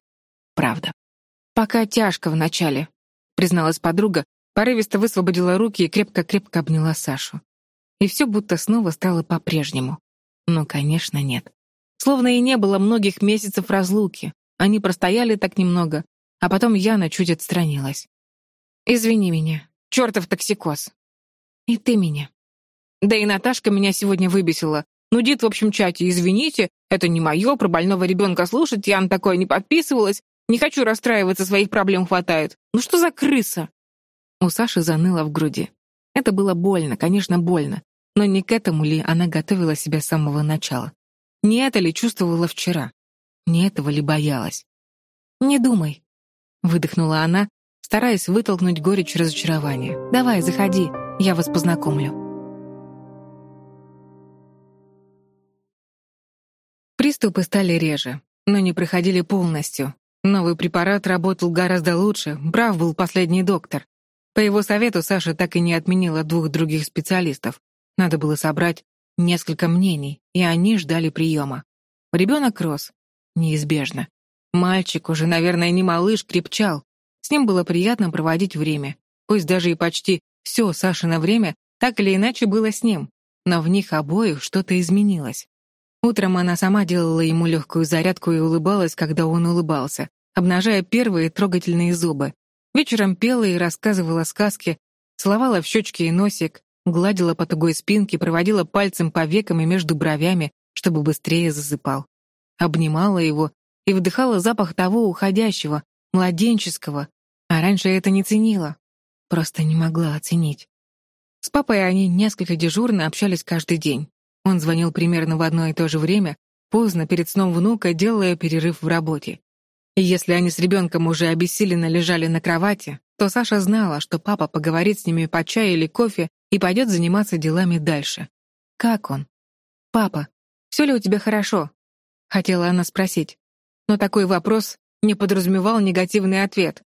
Правда. «Пока тяжко вначале», — призналась подруга, порывисто высвободила руки и крепко-крепко обняла Сашу. И все будто снова стало по-прежнему. Но, конечно, нет. Словно и не было многих месяцев разлуки. Они простояли так немного, а потом Яна чуть отстранилась. «Извини меня. Чертов токсикоз. И ты меня. Да и Наташка меня сегодня выбесила. Нудит в общем чате, извините, это не мое, про больного ребенка слушать, я на такое не подписывалась, не хочу расстраиваться, своих проблем хватает. Ну что за крыса?» У Саши заныло в груди. Это было больно, конечно, больно. Но не к этому ли она готовила себя с самого начала? Не это ли чувствовала вчера? Не этого ли боялась? «Не думай», — выдохнула она, стараясь вытолкнуть горечь разочарования. «Давай, заходи, я вас познакомлю». Приступы стали реже, но не проходили полностью, Новый препарат работал гораздо лучше, прав был последний доктор. По его совету Саша так и не отменила двух других специалистов. Надо было собрать несколько мнений, и они ждали приема. Ребенок рос. Неизбежно. Мальчик, уже, наверное, не малыш, крепчал. С ним было приятно проводить время. Пусть даже и почти все Сашино время так или иначе было с ним, но в них обоих что-то изменилось. Утром она сама делала ему легкую зарядку и улыбалась, когда он улыбался, обнажая первые трогательные зубы. Вечером пела и рассказывала сказки, целовала в щечки и носик, гладила по тугой спинке, проводила пальцем по векам и между бровями, чтобы быстрее засыпал. Обнимала его и вдыхала запах того уходящего, младенческого, а раньше это не ценила. Просто не могла оценить. С папой они несколько дежурно общались каждый день. Он звонил примерно в одно и то же время, поздно, перед сном внука, делая перерыв в работе. И если они с ребенком уже обессиленно лежали на кровати, то Саша знала, что папа поговорит с ними по чаю или кофе и пойдет заниматься делами дальше. Как он? «Папа, все ли у тебя хорошо?» — хотела она спросить. Но такой вопрос не подразумевал негативный ответ.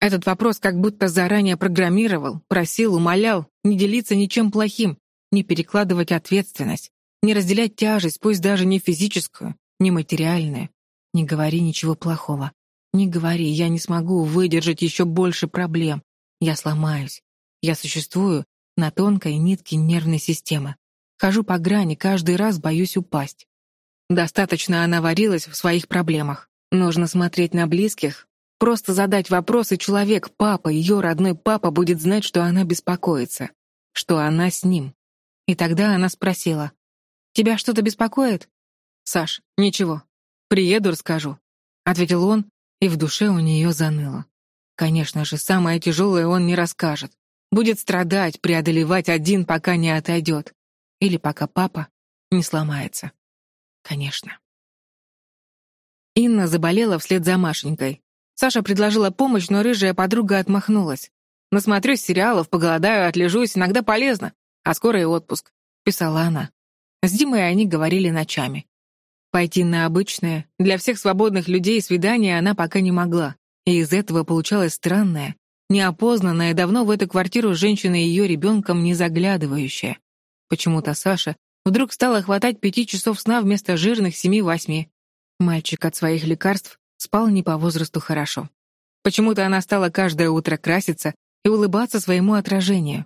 Этот вопрос как будто заранее программировал, просил, умолял не делиться ничем плохим, не перекладывать ответственность, не разделять тяжесть, пусть даже не физическую, не материальную. Не говори ничего плохого. Не говори, я не смогу выдержать еще больше проблем. Я сломаюсь. Я существую на тонкой нитке нервной системы. Хожу по грани, каждый раз боюсь упасть. Достаточно она варилась в своих проблемах. Нужно смотреть на близких, просто задать вопрос, и человек, папа, ее родной папа, будет знать, что она беспокоится, что она с ним. И тогда она спросила, «Тебя что-то беспокоит?» «Саш, ничего. Приеду, расскажу», — ответил он, и в душе у нее заныло. Конечно же, самое тяжелое он не расскажет. Будет страдать, преодолевать один, пока не отойдет. Или пока папа не сломается. Конечно. Инна заболела вслед за Машенькой. Саша предложила помощь, но рыжая подруга отмахнулась. «Насмотрюсь сериалов, поголодаю, отлежусь, иногда полезно. А скоро и отпуск», — писала она. С Димой они говорили ночами. Пойти на обычное, для всех свободных людей свидание она пока не могла. И из этого получалось странное, неопознанное, давно в эту квартиру женщина и ее ребенком не заглядывающая. Почему-то Саша Вдруг стало хватать пяти часов сна вместо жирных семи-восьми. Мальчик от своих лекарств спал не по возрасту хорошо. Почему-то она стала каждое утро краситься и улыбаться своему отражению.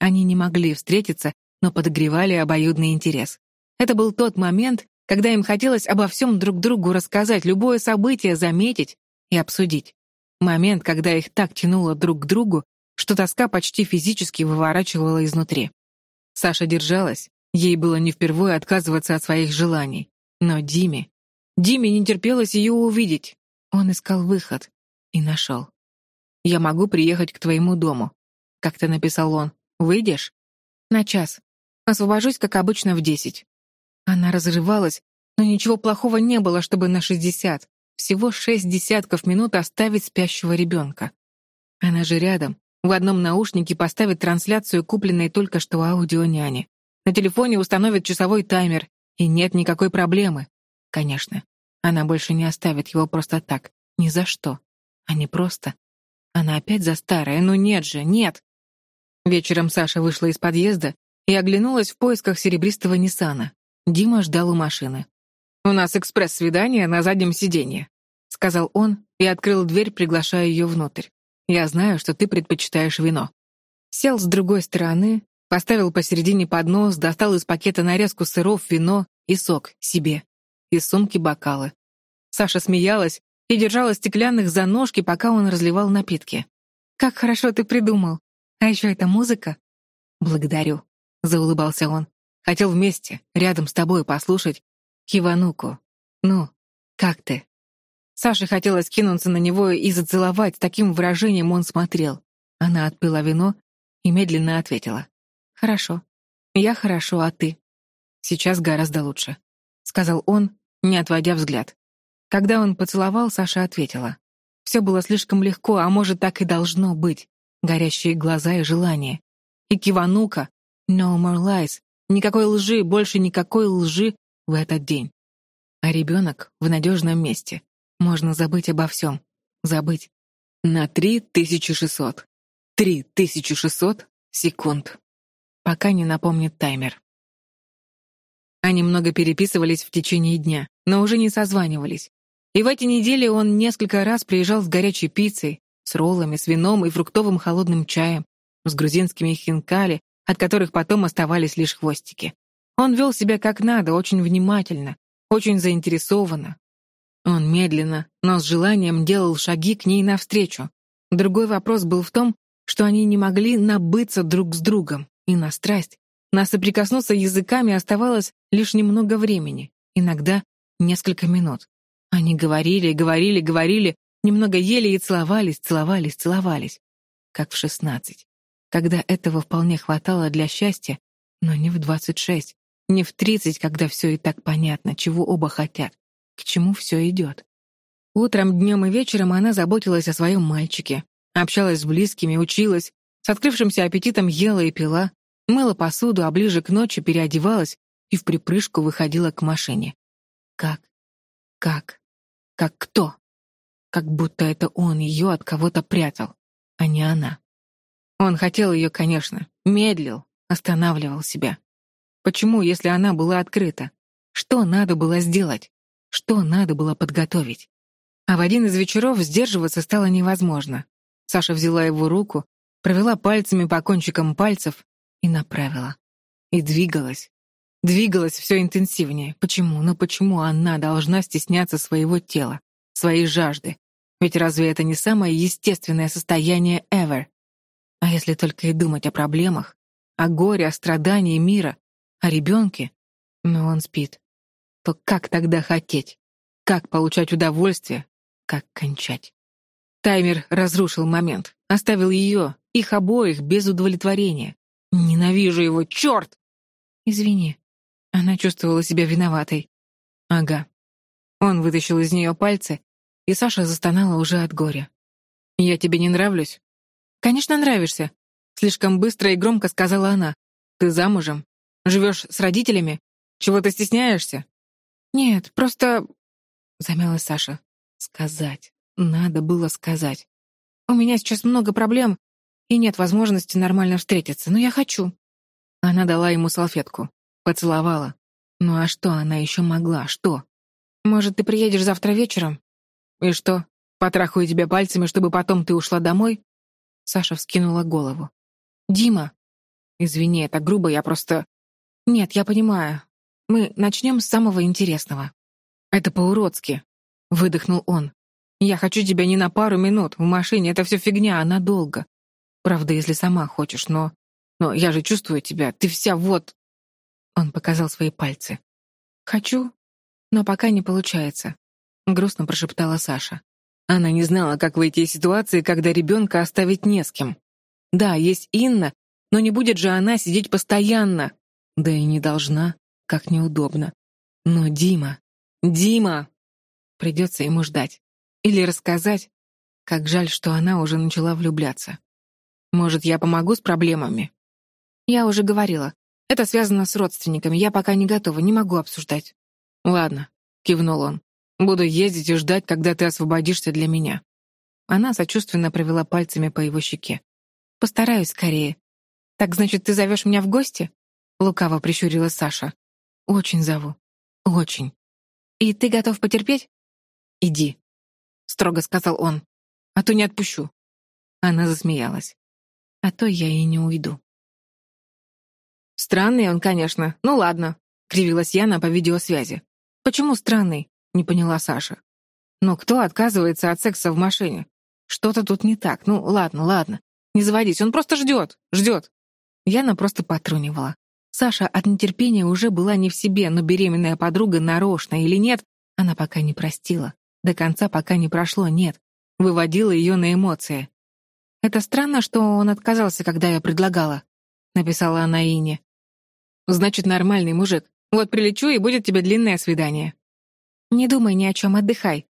Они не могли встретиться, но подогревали обоюдный интерес. Это был тот момент, когда им хотелось обо всем друг другу рассказать, любое событие заметить и обсудить. Момент, когда их так тянуло друг к другу, что тоска почти физически выворачивала изнутри. Саша держалась, Ей было не впервые отказываться от своих желаний. Но Диме... Диме не терпелось ее увидеть. Он искал выход. И нашел. «Я могу приехать к твоему дому», — как-то написал он. «Выйдешь?» «На час. Освобожусь, как обычно, в десять». Она разрывалась, но ничего плохого не было, чтобы на шестьдесят. Всего шесть десятков минут оставить спящего ребенка. Она же рядом. В одном наушнике поставит трансляцию купленной только что аудионяни. На телефоне установит часовой таймер, и нет никакой проблемы. Конечно, она больше не оставит его просто так, ни за что. А не просто. Она опять за старое, ну нет же, нет. Вечером Саша вышла из подъезда и оглянулась в поисках серебристого Ниссана. Дима ждал у машины. «У нас экспресс-свидание на заднем сиденье», — сказал он и открыл дверь, приглашая ее внутрь. «Я знаю, что ты предпочитаешь вино». Сел с другой стороны, Поставил посередине поднос, достал из пакета нарезку сыров, вино и сок себе. Из сумки бокалы. Саша смеялась и держала стеклянных за ножки, пока он разливал напитки. «Как хорошо ты придумал! А еще это музыка!» «Благодарю», — заулыбался он. «Хотел вместе, рядом с тобой послушать Кивануку. Ну, как ты?» Саше хотелось кинуться на него и зацеловать, таким выражением он смотрел. Она отпила вино и медленно ответила. «Хорошо. Я хорошо, а ты?» «Сейчас гораздо лучше», — сказал он, не отводя взгляд. Когда он поцеловал, Саша ответила. Все было слишком легко, а может, так и должно быть. Горящие глаза и желание. И киванука. No more lies. Никакой лжи, больше никакой лжи в этот день. А ребенок в надежном месте. Можно забыть обо всем. Забыть. На 3600. 3600 секунд пока не напомнит таймер. Они много переписывались в течение дня, но уже не созванивались. И в эти недели он несколько раз приезжал с горячей пиццей, с роллами, с вином и фруктовым холодным чаем, с грузинскими хинкали, от которых потом оставались лишь хвостики. Он вел себя как надо, очень внимательно, очень заинтересованно. Он медленно, но с желанием делал шаги к ней навстречу. Другой вопрос был в том, что они не могли набыться друг с другом. И на страсть, на соприкоснуться языками оставалось лишь немного времени, иногда несколько минут. Они говорили, говорили, говорили, немного ели и целовались, целовались, целовались. Как в шестнадцать. Когда этого вполне хватало для счастья, но не в двадцать шесть, не в тридцать, когда все и так понятно, чего оба хотят, к чему все идет. Утром, днем и вечером она заботилась о своем мальчике, общалась с близкими, училась, с открывшимся аппетитом ела и пила, Мыла посуду, а ближе к ночи переодевалась и в припрыжку выходила к машине. Как? Как? Как кто? Как будто это он ее от кого-то прятал, а не она. Он хотел ее, конечно, медлил, останавливал себя. Почему, если она была открыта? Что надо было сделать? Что надо было подготовить? А в один из вечеров сдерживаться стало невозможно. Саша взяла его руку, провела пальцами по кончикам пальцев и направила. И двигалась. Двигалась все интенсивнее. Почему? Ну почему она должна стесняться своего тела, своей жажды? Ведь разве это не самое естественное состояние ever? А если только и думать о проблемах, о горе, о страдании мира, о ребенке? Но он спит. То как тогда хотеть? Как получать удовольствие? Как кончать? Таймер разрушил момент, оставил ее, их обоих, без удовлетворения. Ненавижу его, черт! Извини. Она чувствовала себя виноватой. Ага. Он вытащил из нее пальцы, и Саша застонала уже от горя. «Я тебе не нравлюсь?» «Конечно, нравишься», — слишком быстро и громко сказала она. «Ты замужем? Живешь с родителями? Чего ты стесняешься?» «Нет, просто...» — замялась Саша. «Сказать. Надо было сказать. У меня сейчас много проблем, и нет возможности нормально встретиться, но я хочу». Она дала ему салфетку, поцеловала. Ну а что она еще могла, что? «Может, ты приедешь завтра вечером?» «И что, потрахаю тебя пальцами, чтобы потом ты ушла домой?» Саша вскинула голову. «Дима!» «Извини, это грубо, я просто...» «Нет, я понимаю. Мы начнем с самого интересного». «Это по-уродски», — выдохнул он. «Я хочу тебя не на пару минут. В машине это все фигня, а надолго. Правда, если сама хочешь, но... Но я же чувствую тебя. Ты вся вот...» Он показал свои пальцы. «Хочу, но пока не получается», — грустно прошептала Саша. Она не знала, как выйти из ситуации, когда ребенка оставить не с кем. Да, есть Инна, но не будет же она сидеть постоянно. Да и не должна, как неудобно. Но Дима... Дима! Придется ему ждать. Или рассказать, как жаль, что она уже начала влюбляться. Может, я помогу с проблемами? Я уже говорила. Это связано с родственниками. Я пока не готова, не могу обсуждать. Ладно, кивнул он. Буду ездить и ждать, когда ты освободишься для меня». Она сочувственно провела пальцами по его щеке. «Постараюсь скорее. Так, значит, ты зовешь меня в гости?» Лукаво прищурила Саша. «Очень зову. Очень. И ты готов потерпеть?» «Иди», — строго сказал он. «А то не отпущу». Она засмеялась. «А то я и не уйду». «Странный он, конечно. Ну ладно», — кривилась Яна по видеосвязи. «Почему странный? — не поняла Саша. «Но кто отказывается от секса в машине? Что-то тут не так. Ну, ладно, ладно. Не заводись, он просто ждет, ждет». Яна просто потрунивала. Саша от нетерпения уже была не в себе, но беременная подруга нарочно или нет, она пока не простила. До конца пока не прошло, нет. Выводила ее на эмоции. «Это странно, что он отказался, когда я предлагала», — написала она Ине. «Значит, нормальный мужик. Вот прилечу, и будет тебе длинное свидание». «Не думай ни о чем, отдыхай.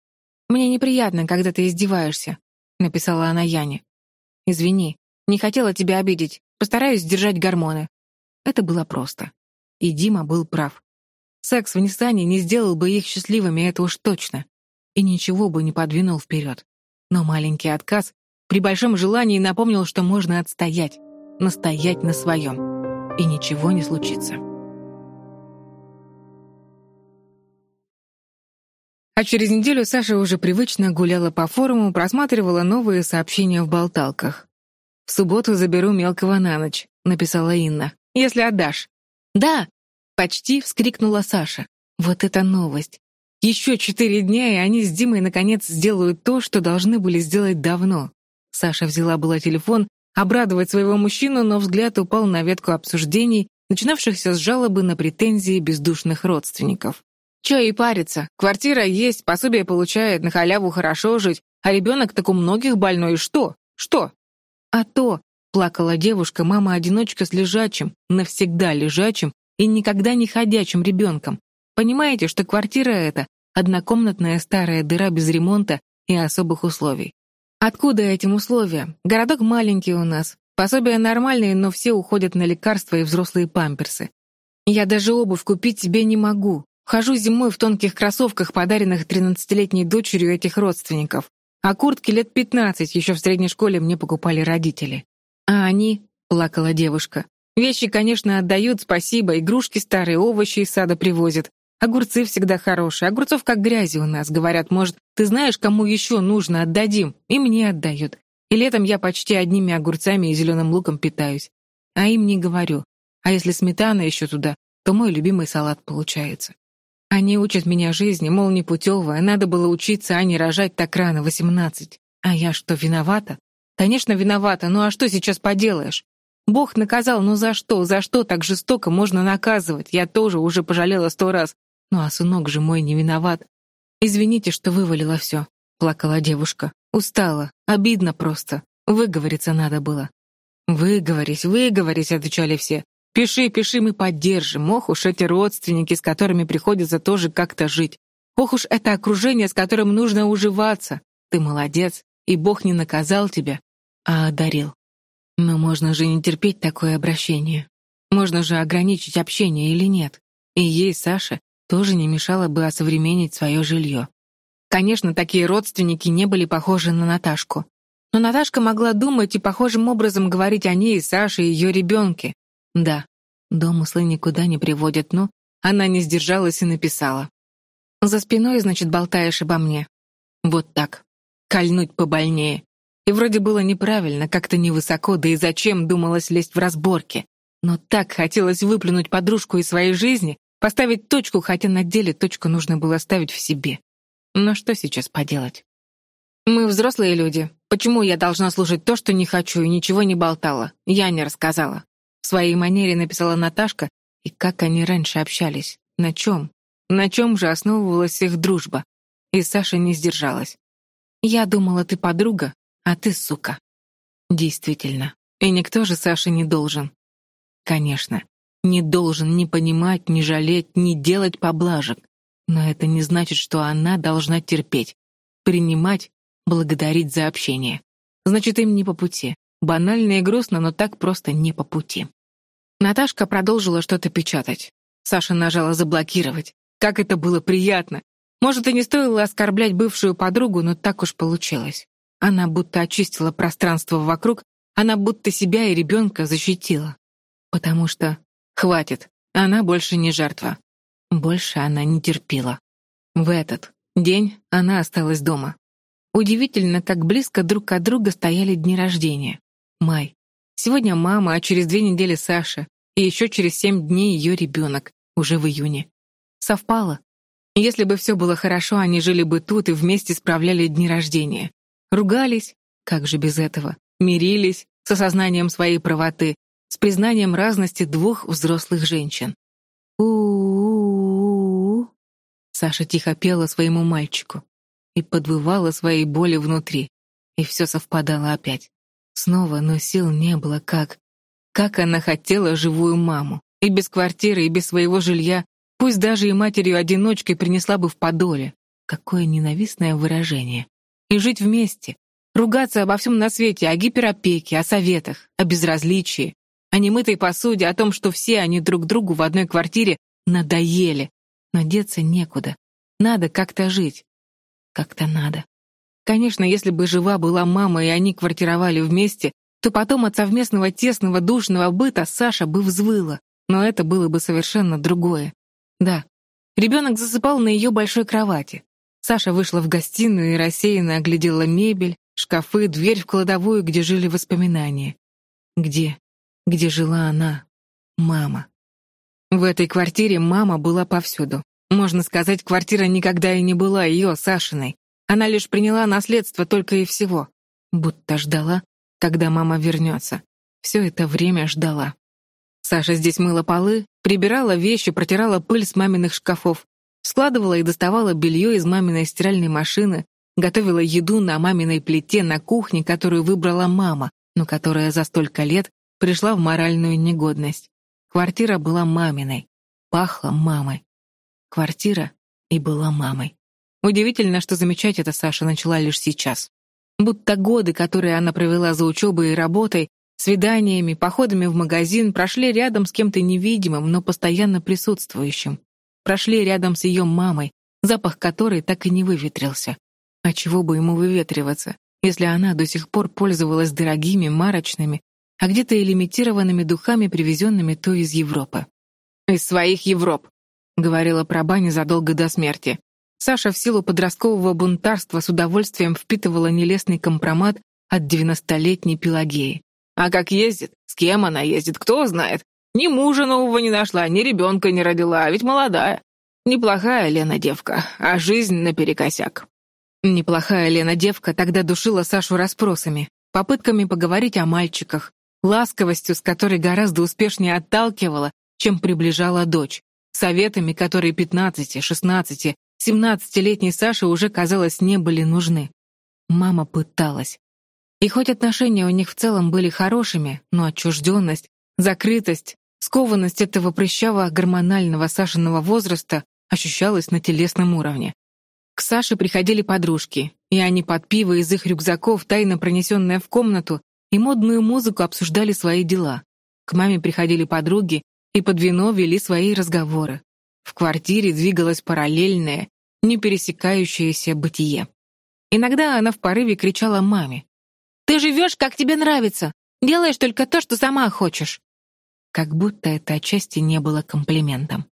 Мне неприятно, когда ты издеваешься», — написала она Яне. «Извини, не хотела тебя обидеть. Постараюсь сдержать гормоны». Это было просто. И Дима был прав. Секс в Ниссане не сделал бы их счастливыми, это уж точно. И ничего бы не подвинул вперед. Но маленький отказ при большом желании напомнил, что можно отстоять, настоять на своем. И ничего не случится. А через неделю Саша уже привычно гуляла по форуму, просматривала новые сообщения в болталках. «В субботу заберу мелкого на ночь», — написала Инна. «Если отдашь». «Да!» — почти вскрикнула Саша. «Вот это новость! Еще четыре дня, и они с Димой наконец сделают то, что должны были сделать давно». Саша взяла была телефон, обрадовать своего мужчину, но взгляд упал на ветку обсуждений, начинавшихся с жалобы на претензии бездушных родственников. Че и париться. Квартира есть, пособие получает, на халяву хорошо жить, а ребенок так у многих больной. Что? Что? А то, плакала девушка, мама-одиночка с лежачим, навсегда лежачим и никогда не ходячим ребенком. Понимаете, что квартира эта — однокомнатная старая дыра без ремонта и особых условий. Откуда этим условия? Городок маленький у нас. Пособия нормальные, но все уходят на лекарства и взрослые памперсы. Я даже обувь купить себе не могу. Хожу зимой в тонких кроссовках, подаренных тринадцатилетней дочерью этих родственников. А куртки лет пятнадцать еще в средней школе мне покупали родители. А они, — плакала девушка, — вещи, конечно, отдают, спасибо, игрушки старые, овощи из сада привозят. Огурцы всегда хорошие, огурцов как грязи у нас. Говорят, может, ты знаешь, кому еще нужно, отдадим. И мне отдают. И летом я почти одними огурцами и зеленым луком питаюсь. А им не говорю. А если сметана еще туда, то мой любимый салат получается. Они учат меня жизни, мол, непутевая, надо было учиться, а не рожать так рано, восемнадцать. А я что, виновата? Конечно, виновата, ну а что сейчас поделаешь? Бог наказал, ну за что, за что так жестоко можно наказывать? Я тоже уже пожалела сто раз. Ну а сынок же мой не виноват. Извините, что вывалила все, плакала девушка. Устала, обидно просто. Выговориться надо было. «Выговорись, выговорись», — отвечали все. «Пиши, пиши, мы поддержим. Ох уж эти родственники, с которыми приходится тоже как-то жить. Ох уж это окружение, с которым нужно уживаться. Ты молодец, и Бог не наказал тебя, а одарил. Но можно же не терпеть такое обращение. Можно же ограничить общение или нет. И ей, Саше, тоже не мешало бы осовременить свое жилье. Конечно, такие родственники не были похожи на Наташку. Но Наташка могла думать и похожим образом говорить о ней, Саше и ее ребенке. Да, домыслы никуда не приводят, но она не сдержалась и написала. «За спиной, значит, болтаешь обо мне. Вот так. Кольнуть побольнее. И вроде было неправильно, как-то невысоко, да и зачем думалось лезть в разборки. Но так хотелось выплюнуть подружку из своей жизни, поставить точку, хотя на деле точку нужно было ставить в себе. Но что сейчас поделать? Мы взрослые люди, Почему я должна слушать то, что не хочу, и ничего не болтала? Я не рассказала. В своей манере написала Наташка, и как они раньше общались. На чем? На чем же основывалась их дружба? И Саша не сдержалась. «Я думала, ты подруга, а ты сука». Действительно. И никто же Саше не должен. Конечно. Не должен ни понимать, ни жалеть, ни делать поблажек. Но это не значит, что она должна терпеть, принимать благодарить за общение. Значит, им не по пути. Банально и грустно, но так просто не по пути. Наташка продолжила что-то печатать. Саша нажала «заблокировать». Как это было приятно! Может, и не стоило оскорблять бывшую подругу, но так уж получилось. Она будто очистила пространство вокруг, она будто себя и ребенка защитила. Потому что хватит, она больше не жертва. Больше она не терпела. В этот день она осталась дома. Удивительно, как близко друг от друга стояли дни рождения. Май. Сегодня мама, а через две недели Саша. И еще через семь дней ее ребенок, уже в июне. Совпало. Если бы все было хорошо, они жили бы тут и вместе справляли дни рождения. Ругались, как же без этого, мирились с осознанием своей правоты, с признанием разности двух взрослых женщин. у у у Саша тихо пела своему мальчику и подвывала своей боли внутри. И все совпадало опять. Снова, но сил не было, как... Как она хотела живую маму. И без квартиры, и без своего жилья, пусть даже и матерью-одиночкой принесла бы в подоле. Какое ненавистное выражение. И жить вместе. Ругаться обо всем на свете, о гиперопеке, о советах, о безразличии, о немытой посуде, о том, что все они друг другу в одной квартире надоели. Но деться некуда. Надо как-то жить как-то надо. Конечно, если бы жива была мама и они квартировали вместе, то потом от совместного тесного душного быта Саша бы взвыла. Но это было бы совершенно другое. Да, ребенок засыпал на ее большой кровати. Саша вышла в гостиную и рассеянно оглядела мебель, шкафы, дверь в кладовую, где жили воспоминания. Где? Где жила она? Мама. В этой квартире мама была повсюду. Можно сказать, квартира никогда и не была ее, Сашиной. Она лишь приняла наследство только и всего. Будто ждала, когда мама вернется. Все это время ждала. Саша здесь мыла полы, прибирала вещи, протирала пыль с маминых шкафов, складывала и доставала белье из маминой стиральной машины, готовила еду на маминой плите на кухне, которую выбрала мама, но которая за столько лет пришла в моральную негодность. Квартира была маминой, пахла мамой. Квартира и была мамой. Удивительно, что замечать это Саша начала лишь сейчас. Будто годы, которые она провела за учебой и работой, Свиданиями, походами в магазин прошли рядом с кем-то невидимым, но постоянно присутствующим. Прошли рядом с ее мамой, запах которой так и не выветрился. А чего бы ему выветриваться, если она до сих пор пользовалась дорогими, марочными, а где-то и лимитированными духами, привезенными то из Европы. «Из своих Европ», — говорила про бани задолго до смерти. Саша в силу подросткового бунтарства с удовольствием впитывала нелестный компромат от девяностолетней Пелагеи. А как ездит? С кем она ездит? Кто знает? Ни мужа нового не нашла, ни ребенка не родила, а ведь молодая. Неплохая Лена девка, а жизнь наперекосяк. Неплохая Лена девка тогда душила Сашу расспросами, попытками поговорить о мальчиках, ласковостью, с которой гораздо успешнее отталкивала, чем приближала дочь, советами, которые 15, 16, 17-летней Саше уже, казалось, не были нужны. Мама пыталась. И хоть отношения у них в целом были хорошими, но отчужденность, закрытость, скованность этого прыщавого гормонального Сашиного возраста ощущалась на телесном уровне. К Саше приходили подружки, и они под пиво из их рюкзаков, тайно пронесенное в комнату, и модную музыку обсуждали свои дела. К маме приходили подруги и под вино вели свои разговоры. В квартире двигалось параллельное, не пересекающееся бытие. Иногда она в порыве кричала маме. «Ты живешь, как тебе нравится! Делаешь только то, что сама хочешь!» Как будто это отчасти не было комплиментом.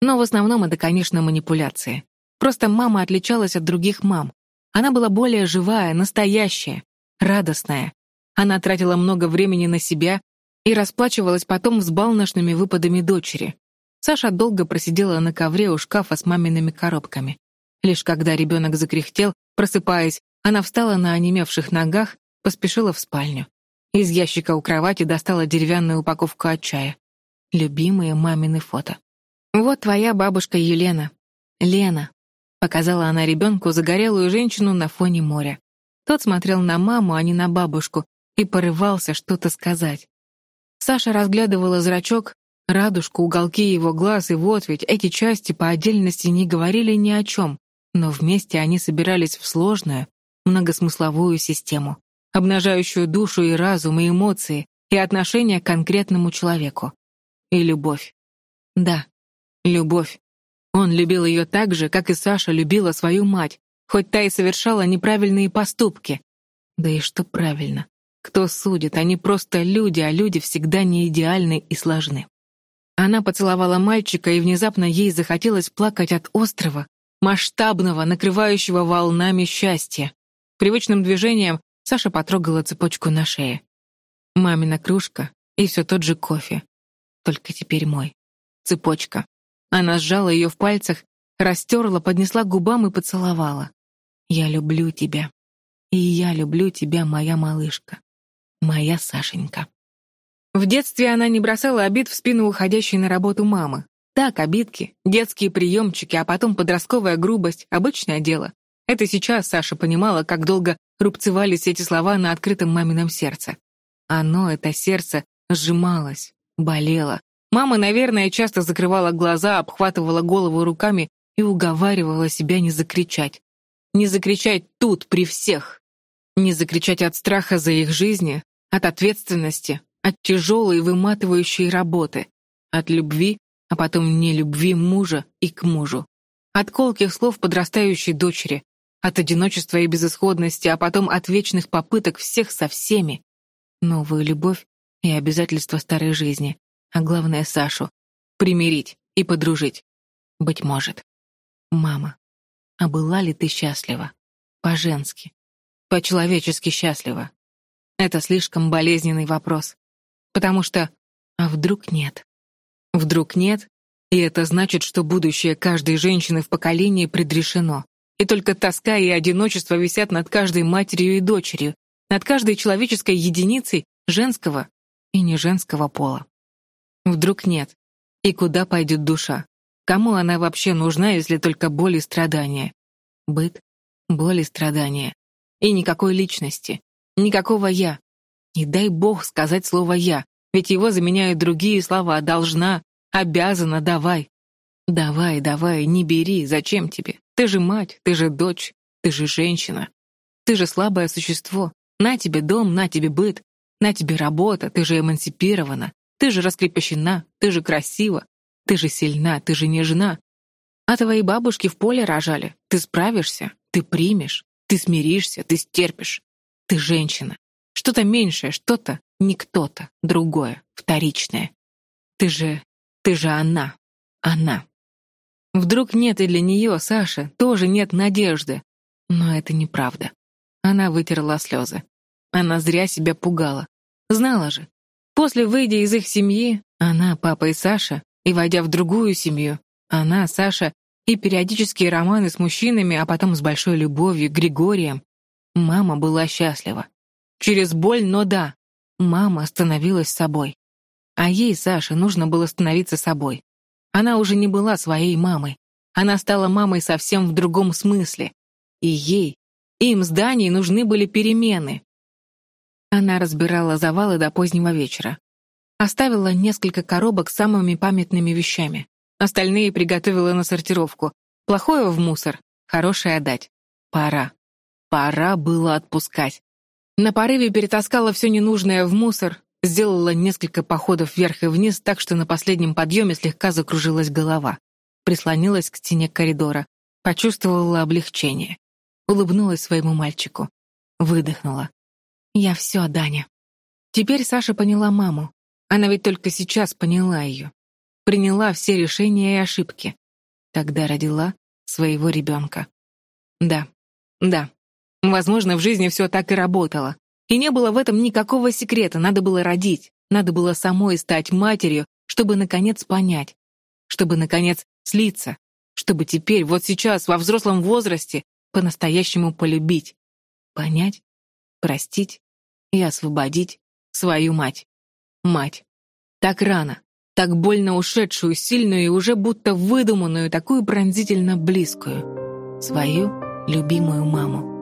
Но в основном это, конечно, манипуляции. Просто мама отличалась от других мам. Она была более живая, настоящая, радостная. Она тратила много времени на себя и расплачивалась потом взбалношными выпадами дочери. Саша долго просидела на ковре у шкафа с мамиными коробками. Лишь когда ребенок закряхтел, просыпаясь, она встала на онемевших ногах, поспешила в спальню. Из ящика у кровати достала деревянную упаковку от чая. Любимые мамины фото. «Вот твоя бабушка Елена. Лена», — показала она ребенку загорелую женщину на фоне моря. Тот смотрел на маму, а не на бабушку, и порывался что-то сказать. Саша разглядывала зрачок, радужку, уголки его глаз, и вот ведь эти части по отдельности не говорили ни о чем, но вместе они собирались в сложную, многосмысловую систему, обнажающую душу и разум, и эмоции, и отношение к конкретному человеку. И любовь. Да, любовь. Он любил ее так же, как и Саша любила свою мать, хоть та и совершала неправильные поступки. Да и что правильно? Кто судит? Они просто люди, а люди всегда не идеальны и сложны. Она поцеловала мальчика, и внезапно ей захотелось плакать от острова, масштабного, накрывающего волнами счастья. Привычным движением Саша потрогала цепочку на шее. Мамина кружка и все тот же кофе. Только теперь мой. Цепочка. Она сжала ее в пальцах, растерла, поднесла к губам и поцеловала. «Я люблю тебя. И я люблю тебя, моя малышка. Моя Сашенька. В детстве она не бросала обид в спину уходящей на работу мамы. Так, обидки, детские приемчики, а потом подростковая грубость — обычное дело. Это сейчас Саша понимала, как долго рубцевались эти слова на открытом мамином сердце. Оно, это сердце, сжималось, болело. Мама, наверное, часто закрывала глаза, обхватывала голову руками и уговаривала себя не закричать. Не закричать тут, при всех. Не закричать от страха за их жизни, от ответственности, от тяжелой выматывающей работы, от любви, а потом не любви мужа и к мужу, от колких слов подрастающей дочери, от одиночества и безысходности, а потом от вечных попыток всех со всеми. Новую любовь и обязательства старой жизни, а главное Сашу, примирить и подружить. Быть может. Мама, а была ли ты счастлива? По-женски, по-человечески счастлива? Это слишком болезненный вопрос. Потому что «а вдруг нет?» Вдруг нет, и это значит, что будущее каждой женщины в поколении предрешено. И только тоска и одиночество висят над каждой матерью и дочерью, над каждой человеческой единицей женского и не женского пола. Вдруг нет. И куда пойдет душа? Кому она вообще нужна, если только боль и страдания? Быт, боль и страдания. И никакой личности. Никакого «я». Не дай бог сказать слово «я», ведь его заменяют другие слова «должна», «обязана», «давай». Давай, давай, не бери, зачем тебе? Ты же мать, ты же дочь, ты же женщина. Ты же слабое существо. На тебе дом, на тебе быт. На тебе работа, ты же эмансипирована, ты же раскрепощена, ты же красива, ты же сильна, ты же нежна. А твои бабушки в поле рожали. Ты справишься, ты примешь, ты смиришься, ты стерпишь. Ты женщина. Что-то меньшее, что-то не кто-то, другое, вторичное. Ты же... ты же она. Она. Вдруг нет и для нее, Саши, тоже нет надежды. Но это неправда. Она вытерла слезы. Она зря себя пугала. Знала же. После выйдя из их семьи, она, папа и Саша, и войдя в другую семью, она, Саша, и периодические романы с мужчинами, а потом с большой любовью, Григорием, мама была счастлива. Через боль, но да, мама становилась собой. А ей, Саше, нужно было становиться собой. Она уже не была своей мамой. Она стала мамой совсем в другом смысле. И ей, им с Даней нужны были перемены. Она разбирала завалы до позднего вечера. Оставила несколько коробок с самыми памятными вещами. Остальные приготовила на сортировку. Плохое в мусор, хорошее отдать. Пора. Пора было отпускать. На порыве перетаскала все ненужное в мусор, сделала несколько походов вверх и вниз, так что на последнем подъеме слегка закружилась голова. Прислонилась к стене коридора. Почувствовала облегчение. Улыбнулась своему мальчику. Выдохнула. «Я все, Даня». Теперь Саша поняла маму. Она ведь только сейчас поняла ее. Приняла все решения и ошибки. Тогда родила своего ребенка. Да, да. Возможно, в жизни все так и работало. И не было в этом никакого секрета. Надо было родить. Надо было самой стать матерью, чтобы, наконец, понять. Чтобы, наконец, слиться. Чтобы теперь, вот сейчас, во взрослом возрасте, по-настоящему полюбить, понять, простить и освободить свою мать. Мать. Так рано, так больно ушедшую, сильную и уже будто выдуманную, такую пронзительно близкую. Свою любимую маму.